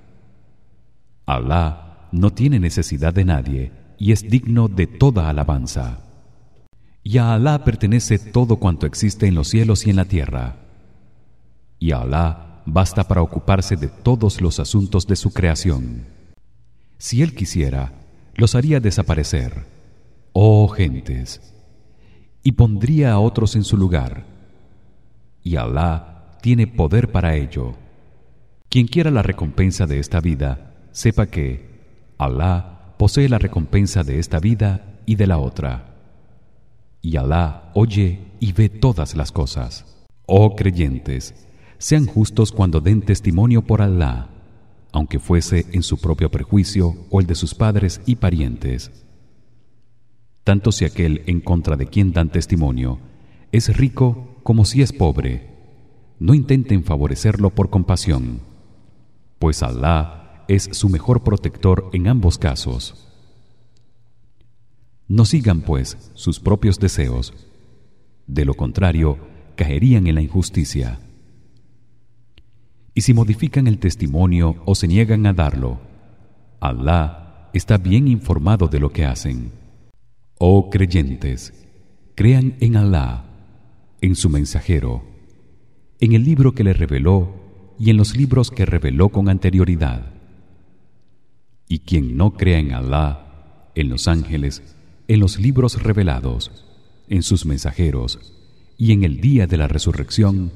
A: Alá no tiene necesidad de nadie y es digno de toda alabanza y a Alá pertenece todo cuanto existe en los cielos y en la tierra y a Alá basta para ocuparse de todos los asuntos de su creación. Si él quisiera, los haría desaparecer, oh gentes, y pondría a otros en su lugar. Y Alá tiene poder para ello. Quien quiera la recompensa de esta vida, sepa que Alá posee la recompensa de esta vida y de la otra. Y Alá oye y ve todas las cosas. Oh creyentes, sean justos cuando den testimonio por Alá aunque fuese en su propio prejuicio o el de sus padres y parientes tanto si aquel en contra de quien dan testimonio es rico como si es pobre no intenten favorecerlo por compasión pues Alá es su mejor protector en ambos casos. No sigan pues sus propios deseos. De lo contrario caerían en la injusticia. Y si modifican el testimonio o se niegan a darlo Alá está bien informado de lo que hacen. Oh creyentes crean en Alá en su mensajero en el libro que le reveló y en los libros que reveló con anterioridad y quien no crea en Alá en los ángeles en los libros revelados en sus mensajeros y en el día de la resurrección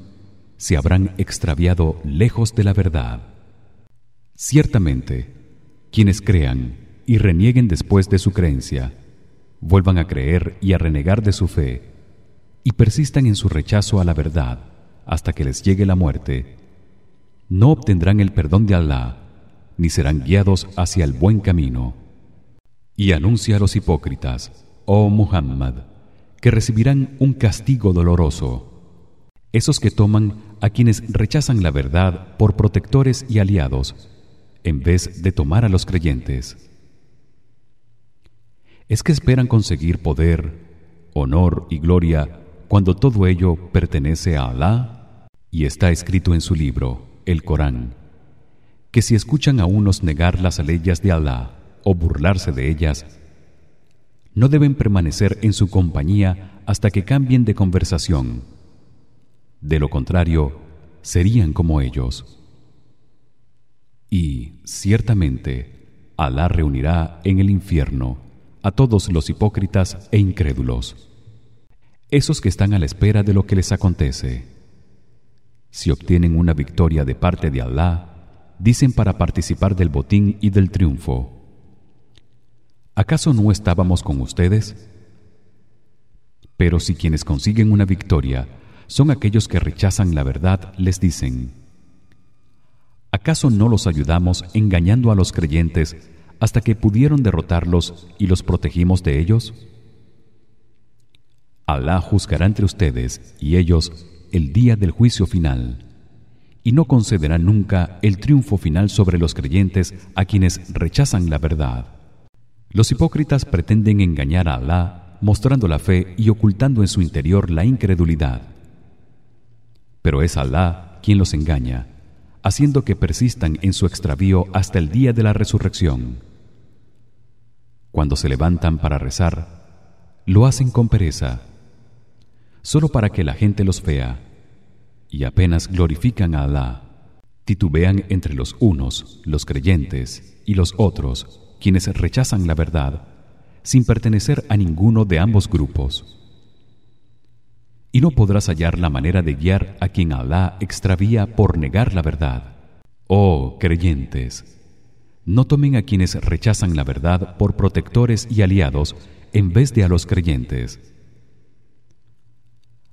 A: se habrán extraviado lejos de la verdad. Ciertamente, quienes crean y renieguen después de su creencia, vuelvan a creer y a renegar de su fe y persistan en su rechazo a la verdad hasta que les llegue la muerte, no obtendrán el perdón de Alá ni serán guiados hacia el buen camino. Y anuncia a los hipócritas, oh Muhammad, que recibirán un castigo doloroso. Esos que toman a quienes rechazan la verdad por protectores y aliados en vez de tomar a los creyentes. Es que esperan conseguir poder honor y gloria cuando todo ello pertenece a Alá y está escrito en su libro el Corán que si escuchan a unos negar las leyes de Alá o burlarse de ellas no deben permanecer en su compañía hasta que cambien de conversación. De lo contrario serían como ellos. Y ciertamente Alá reunirá en el infierno a todos los hipócritas e incrédulos esos que están a la espera de lo que les acontece. Si obtienen una victoria de parte de Alá dicen para participar del botín y del triunfo ¿Acaso no estábamos con ustedes? Pero si quienes consiguen una victoria son aquellos que rechazan la verdad, les dicen: ¿Acaso no los ayudamos engañando a los creyentes hasta que pudieron derrotarlos y los protegimos de ellos? Alá juzgará entre ustedes y ellos el día del juicio final y no concederá nunca el triunfo final sobre los creyentes a quienes rechazan la verdad. Los hipócritas pretenden engañar a Alá mostrando la fe y ocultando en su interior la incredulidad. Pero es Alá quien los engaña haciendo que persistan en su extravío hasta el día de la resurrección. Cuando se levantan para rezar, lo hacen con pereza, solo para que la gente los vea, y apenas glorifican a Alá, titubean entre los unos, los creyentes, y los otros, quienes rechazan la verdad, sin pertenecer a ninguno de ambos grupos y no podrás hallar la manera de guiar a quien Alá extravía por negar la verdad. Oh creyentes, no tomen a quienes rechazan la verdad por protectores y aliados en vez de a los creyentes.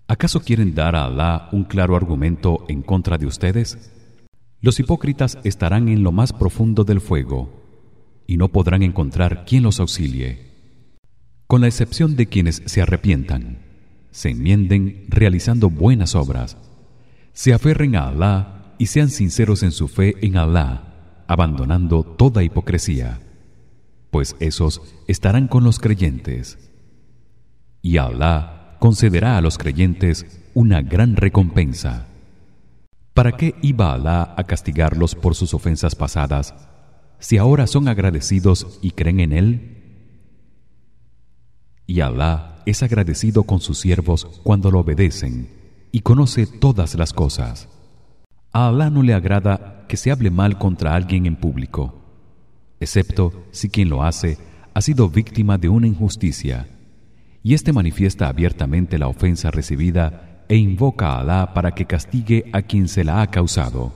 A: ¿Acaso quieren dar a Alá un claro argumento en contra de ustedes? Los hipócritas estarán en lo más profundo del fuego y no podrán encontrar quien los auxilie, con la excepción de quienes se arrepientan se enmienden realizando buenas obras se aferren a Alá y sean sinceros en su fe en Alá abandonando toda hipocresía pues esos estarán con los creyentes y Alá concederá a los creyentes una gran recompensa ¿Para qué iba Alá a castigarlos por sus ofensas pasadas si ahora son agradecidos y creen en él? Y Alá es agradecido con sus siervos cuando lo obedecen y conoce todas las cosas. A Alá no le agrada que se hable mal contra alguien en público, excepto si quien lo hace ha sido víctima de una injusticia y éste manifiesta abiertamente la ofensa recibida e invoca a Alá para que castigue a quien se la ha causado.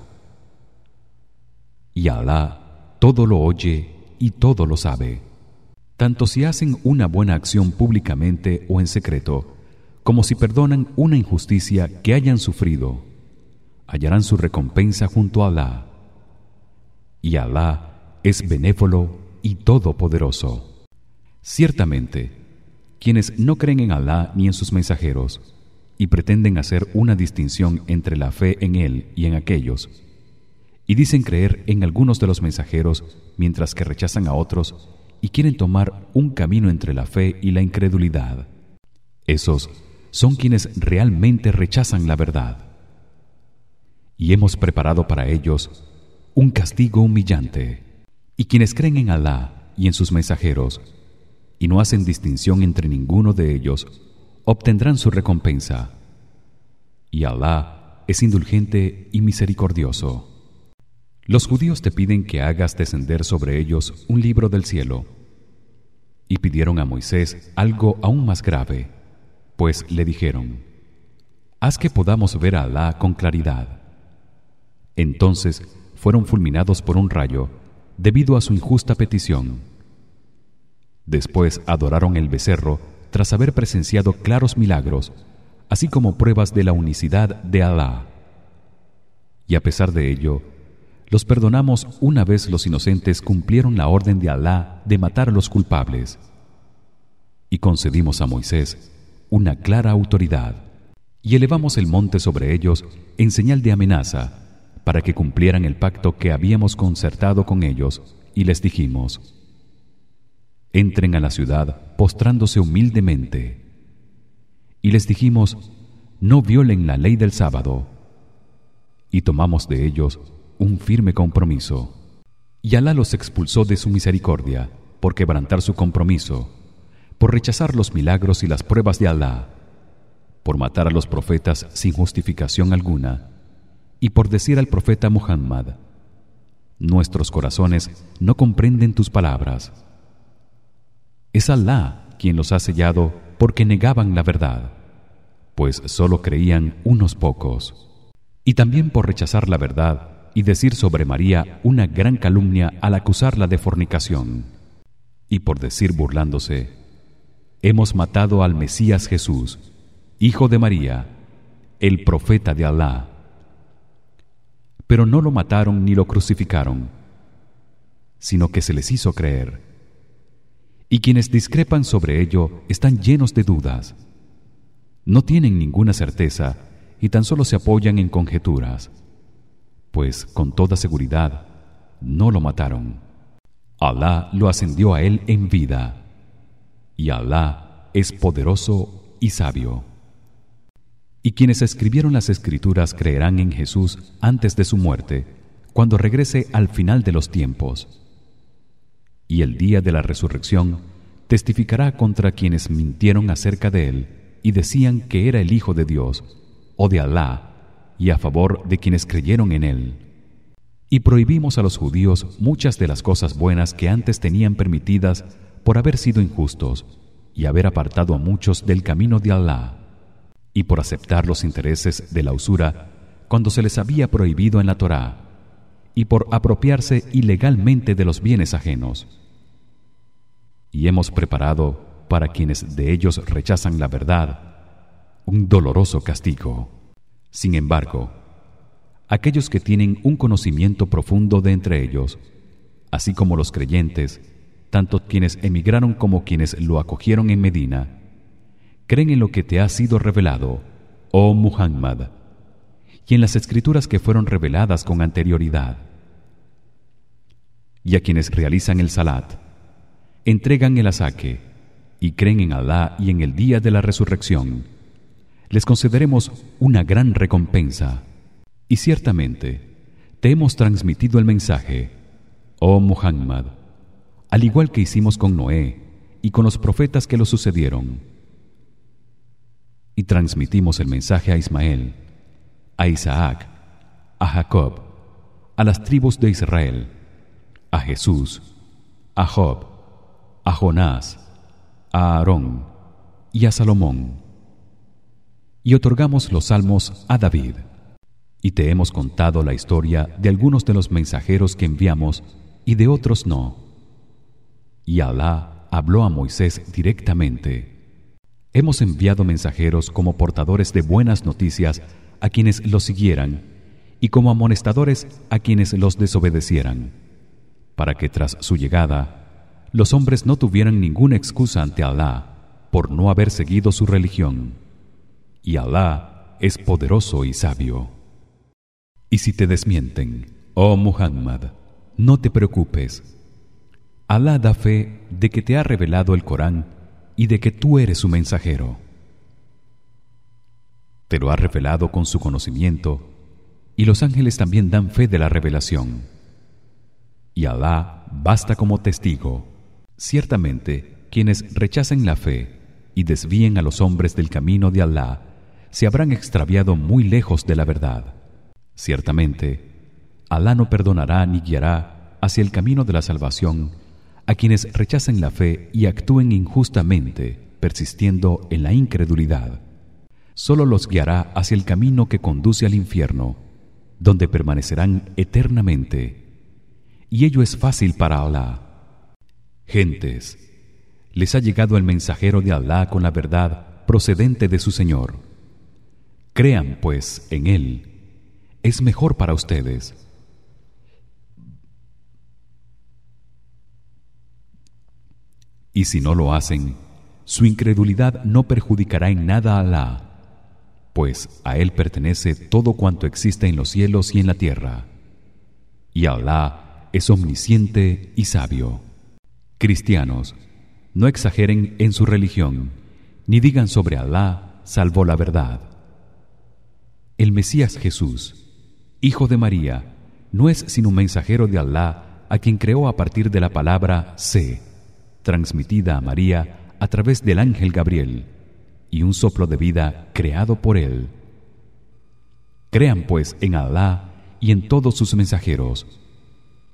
A: Y Alá todo lo oye y todo lo sabe. Tanto si hacen una buena acción públicamente o en secreto como si perdonan una injusticia que hayan sufrido hallarán su recompensa junto a Alá. Y Alá es benévolo y todopoderoso. Ciertamente quienes no creen en Alá ni en sus mensajeros y pretenden hacer una distinción entre la fe en él y en aquellos y dicen creer en algunos de los mensajeros mientras que rechazan a otros y quieren tomar un camino entre la fe y la incredulidad. Esos son quienes realmente rechazan la verdad. Y hemos preparado para ellos un castigo humillante. Y quienes creen en Alá y en sus mensajeros y no hacen distinción entre ninguno de ellos obtendrán su recompensa. Y Alá es indulgente y misericordioso. Los judíos te piden que hagas descender sobre ellos un libro del cielo. Y pidieron a Moisés algo aún más grave, pues le dijeron: Haz que podamos ver a Alá con claridad. Entonces fueron fulminados por un rayo debido a su injusta petición. Después adoraron el becerro tras haber presenciado claros milagros, así como pruebas de la unicidad de Alá. Y a pesar de ello, los perdonamos una vez los inocentes cumplieron la orden de Alá de matar a los culpables y concedimos a Moisés una clara autoridad y elevamos el monte sobre ellos en señal de amenaza para que cumplieran el pacto que habíamos concertado con ellos y les dijimos entren a la ciudad postrándose humildemente. Y les dijimos no violen la ley del sábado. Y tomamos de ellos un firme compromiso. Y Alá los expulsó de su misericordia por quebrantar su compromiso por rechazar los milagros y las pruebas de Alá por matar a los profetas sin justificación alguna y por decir al profeta Muhammad nuestros corazones no comprenden tus palabras es Alá quien los ha sellado porque negaban la verdad pues solo creían unos pocos. Y también por rechazar la verdad y decir sobre María una gran calumnia al acusarla de fornicación. Y por decir burlándose hemos matado al Mesías Jesús hijo de María el profeta de Alá. Pero no lo mataron ni lo crucificaron sino que se les hizo creer y quienes discrepan sobre ello están llenos de dudas. No tienen ninguna certeza y tan solo se apoyan en conjeturas pues con toda seguridad no lo mataron. Alá lo ascendió a él en vida y Alá es poderoso y sabio. Y quienes escribieron las escrituras creerán en Jesús antes de su muerte cuando regrese al final de los tiempos y el día de la resurrección testificará contra quienes mintieron acerca de él y decían que era el hijo de Dios o de Alá y a favor de quienes creyeron en él. Y prohibimos a los judíos muchas de las cosas buenas que antes tenían permitidas por haber sido injustos y haber apartado a muchos del camino de Alá y por aceptar los intereses de la usura cuando se les había prohibido en la Torá y por apropiarse ilegalmente de los bienes ajenos. Y hemos preparado para quienes de ellos rechazan la verdad un doloroso castigo. Sin embargo aquellos que tienen un conocimiento profundo de entre ellos así como los creyentes tanto quienes emigraron como quienes lo acogieron en Medina creen en lo que te ha sido revelado oh Muhammad y en las escrituras que fueron reveladas con anterioridad y a quienes realizan el salat. Entregan el asaque y creen en Alá y en el día de la resurrección. Les concederemos una gran recompensa. Y ciertamente te hemos transmitido el mensaje oh Muhammad al igual que hicimos con Noé y con los profetas que lo sucedieron. Y transmitimos el mensaje a Ismael, a Isaac, a Jacob, a las tribus de Israel, a Jesús, a Job, a Jonás, a Aarón y a Salomón. Y otorgamos los salmos a David. Y te hemos contado la historia de algunos de los mensajeros que enviamos y de otros no. Y Alá habló a Moisés directamente hemos enviado mensajeros como portadores de buenas noticias a quienes los siguieran y como amonestadores a quienes los desobedecieran para que tras su llegada los hombres no tuvieran ninguna excusa ante Alá por no haber seguido su religión y Alá es poderoso y sabio y si te desmienten oh Muhammad no te preocupes Alá da fe de que te ha revelado el Corán y de que tú eres su mensajero. Te lo ha revelado con su conocimiento y los ángeles también dan fe de la revelación. Y Alá basta como testigo. Ciertamente, quienes rechacen la fe y desvíen a los hombres del camino de Alá se habrán extraviado muy lejos de la verdad. Ciertamente, Alá no perdonará ni guiará hacia el camino de la salvación a quienes rechacen la fe y actúen injustamente persistiendo en la incredulidad solo los guiará hacia el camino que conduce al infierno donde permanecerán eternamente y ello es fácil para Alá gentes les ha llegado el mensajero de Alá con la verdad procedente de su Señor. Crean pues en él. Es mejor para ustedes. Y si no lo hacen su incredulidad no perjudicará en nada a Alá pues a él pertenece todo cuanto existe en los cielos y en la tierra. Y Allah es omnisciente y sabio. Cristianos no exageren en su religión ni digan sobre Alá salvo la verdad. El Mesías Jesús hijo de María no es sino un mensajero de Alá a quien creó a partir de la palabra sé transmitida a María a través del ángel Gabriel y un soplo de vida creado por él. Crean pues en Alá y en todos sus mensajeros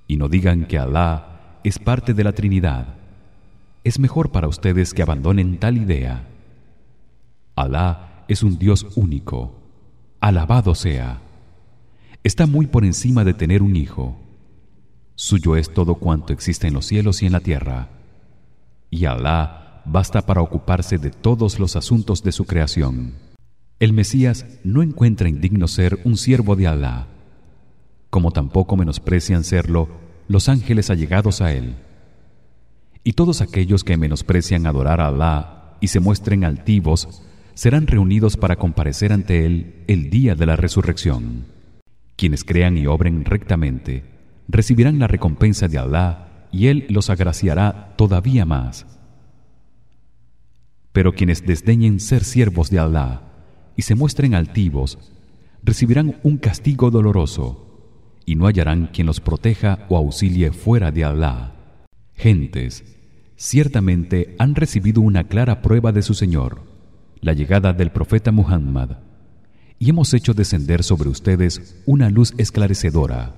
A: y no digan que Alá es parte de la Trinidad. Es mejor para ustedes que abandonen tal idea. Alá es un Dios único. Alabado sea. Está muy por encima de tener un hijo. Suyo es todo cuanto existe en los cielos y en la tierra. Y Alá basta para ocuparse de todos los asuntos de su creación. El Mesías no encuentra indigno ser un siervo de Alá como tampoco menosprecian serlo los ángeles allegados a él. Y todos aquellos que menosprecian adorar a Alá y se muestren altivos serán reunidos para comparecer ante él el día de la resurrección. Quienes crean y obren rectamente recibirán la recompensa de Alá y él los agraciará todavía más. Pero quienes desdeñen ser siervos de Alá y se muestren altivos recibirán un castigo doloroso y no hallarán quien los proteja o auxilie fuera de Alá. Gentes, ciertamente han recibido una clara prueba de su Señor, la llegada del profeta Muhammad, y hemos hecho descender sobre ustedes una luz esclarecedora,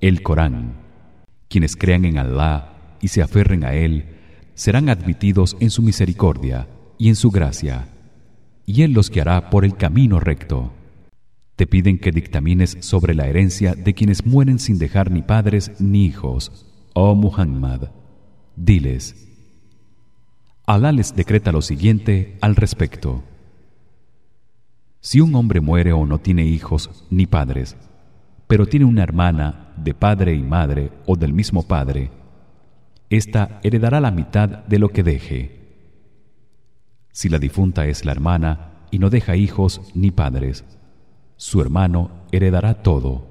A: el Corán. Quienes crean en Alá y se aferren a él serán admitidos en su misericordia y en su gracia, y él los guiará por el camino recto te piden que dictamines sobre la herencia de quienes mueren sin dejar ni padres ni hijos. Oh Muhammad diles Alá les decreta lo siguiente al respecto. Si un hombre muere o no tiene hijos ni padres pero tiene una hermana de padre y madre o del mismo padre ésta heredará la mitad de lo que deje. Si la difunta es la hermana y no deja hijos ni padres su hermano heredará todo.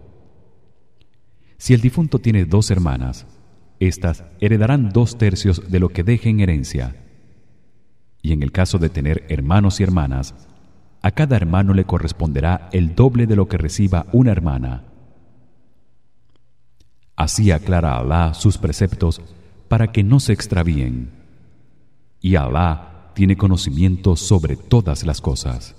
A: Si el difunto tiene dos hermanas, éstas heredarán dos tercios de lo que deje en herencia. Y en el caso de tener hermanos y hermanas, a cada hermano le corresponderá el doble de lo que reciba una hermana. Así aclara Alá sus preceptos para que no se extravíen. Y Alá tiene conocimiento sobre todas las cosas.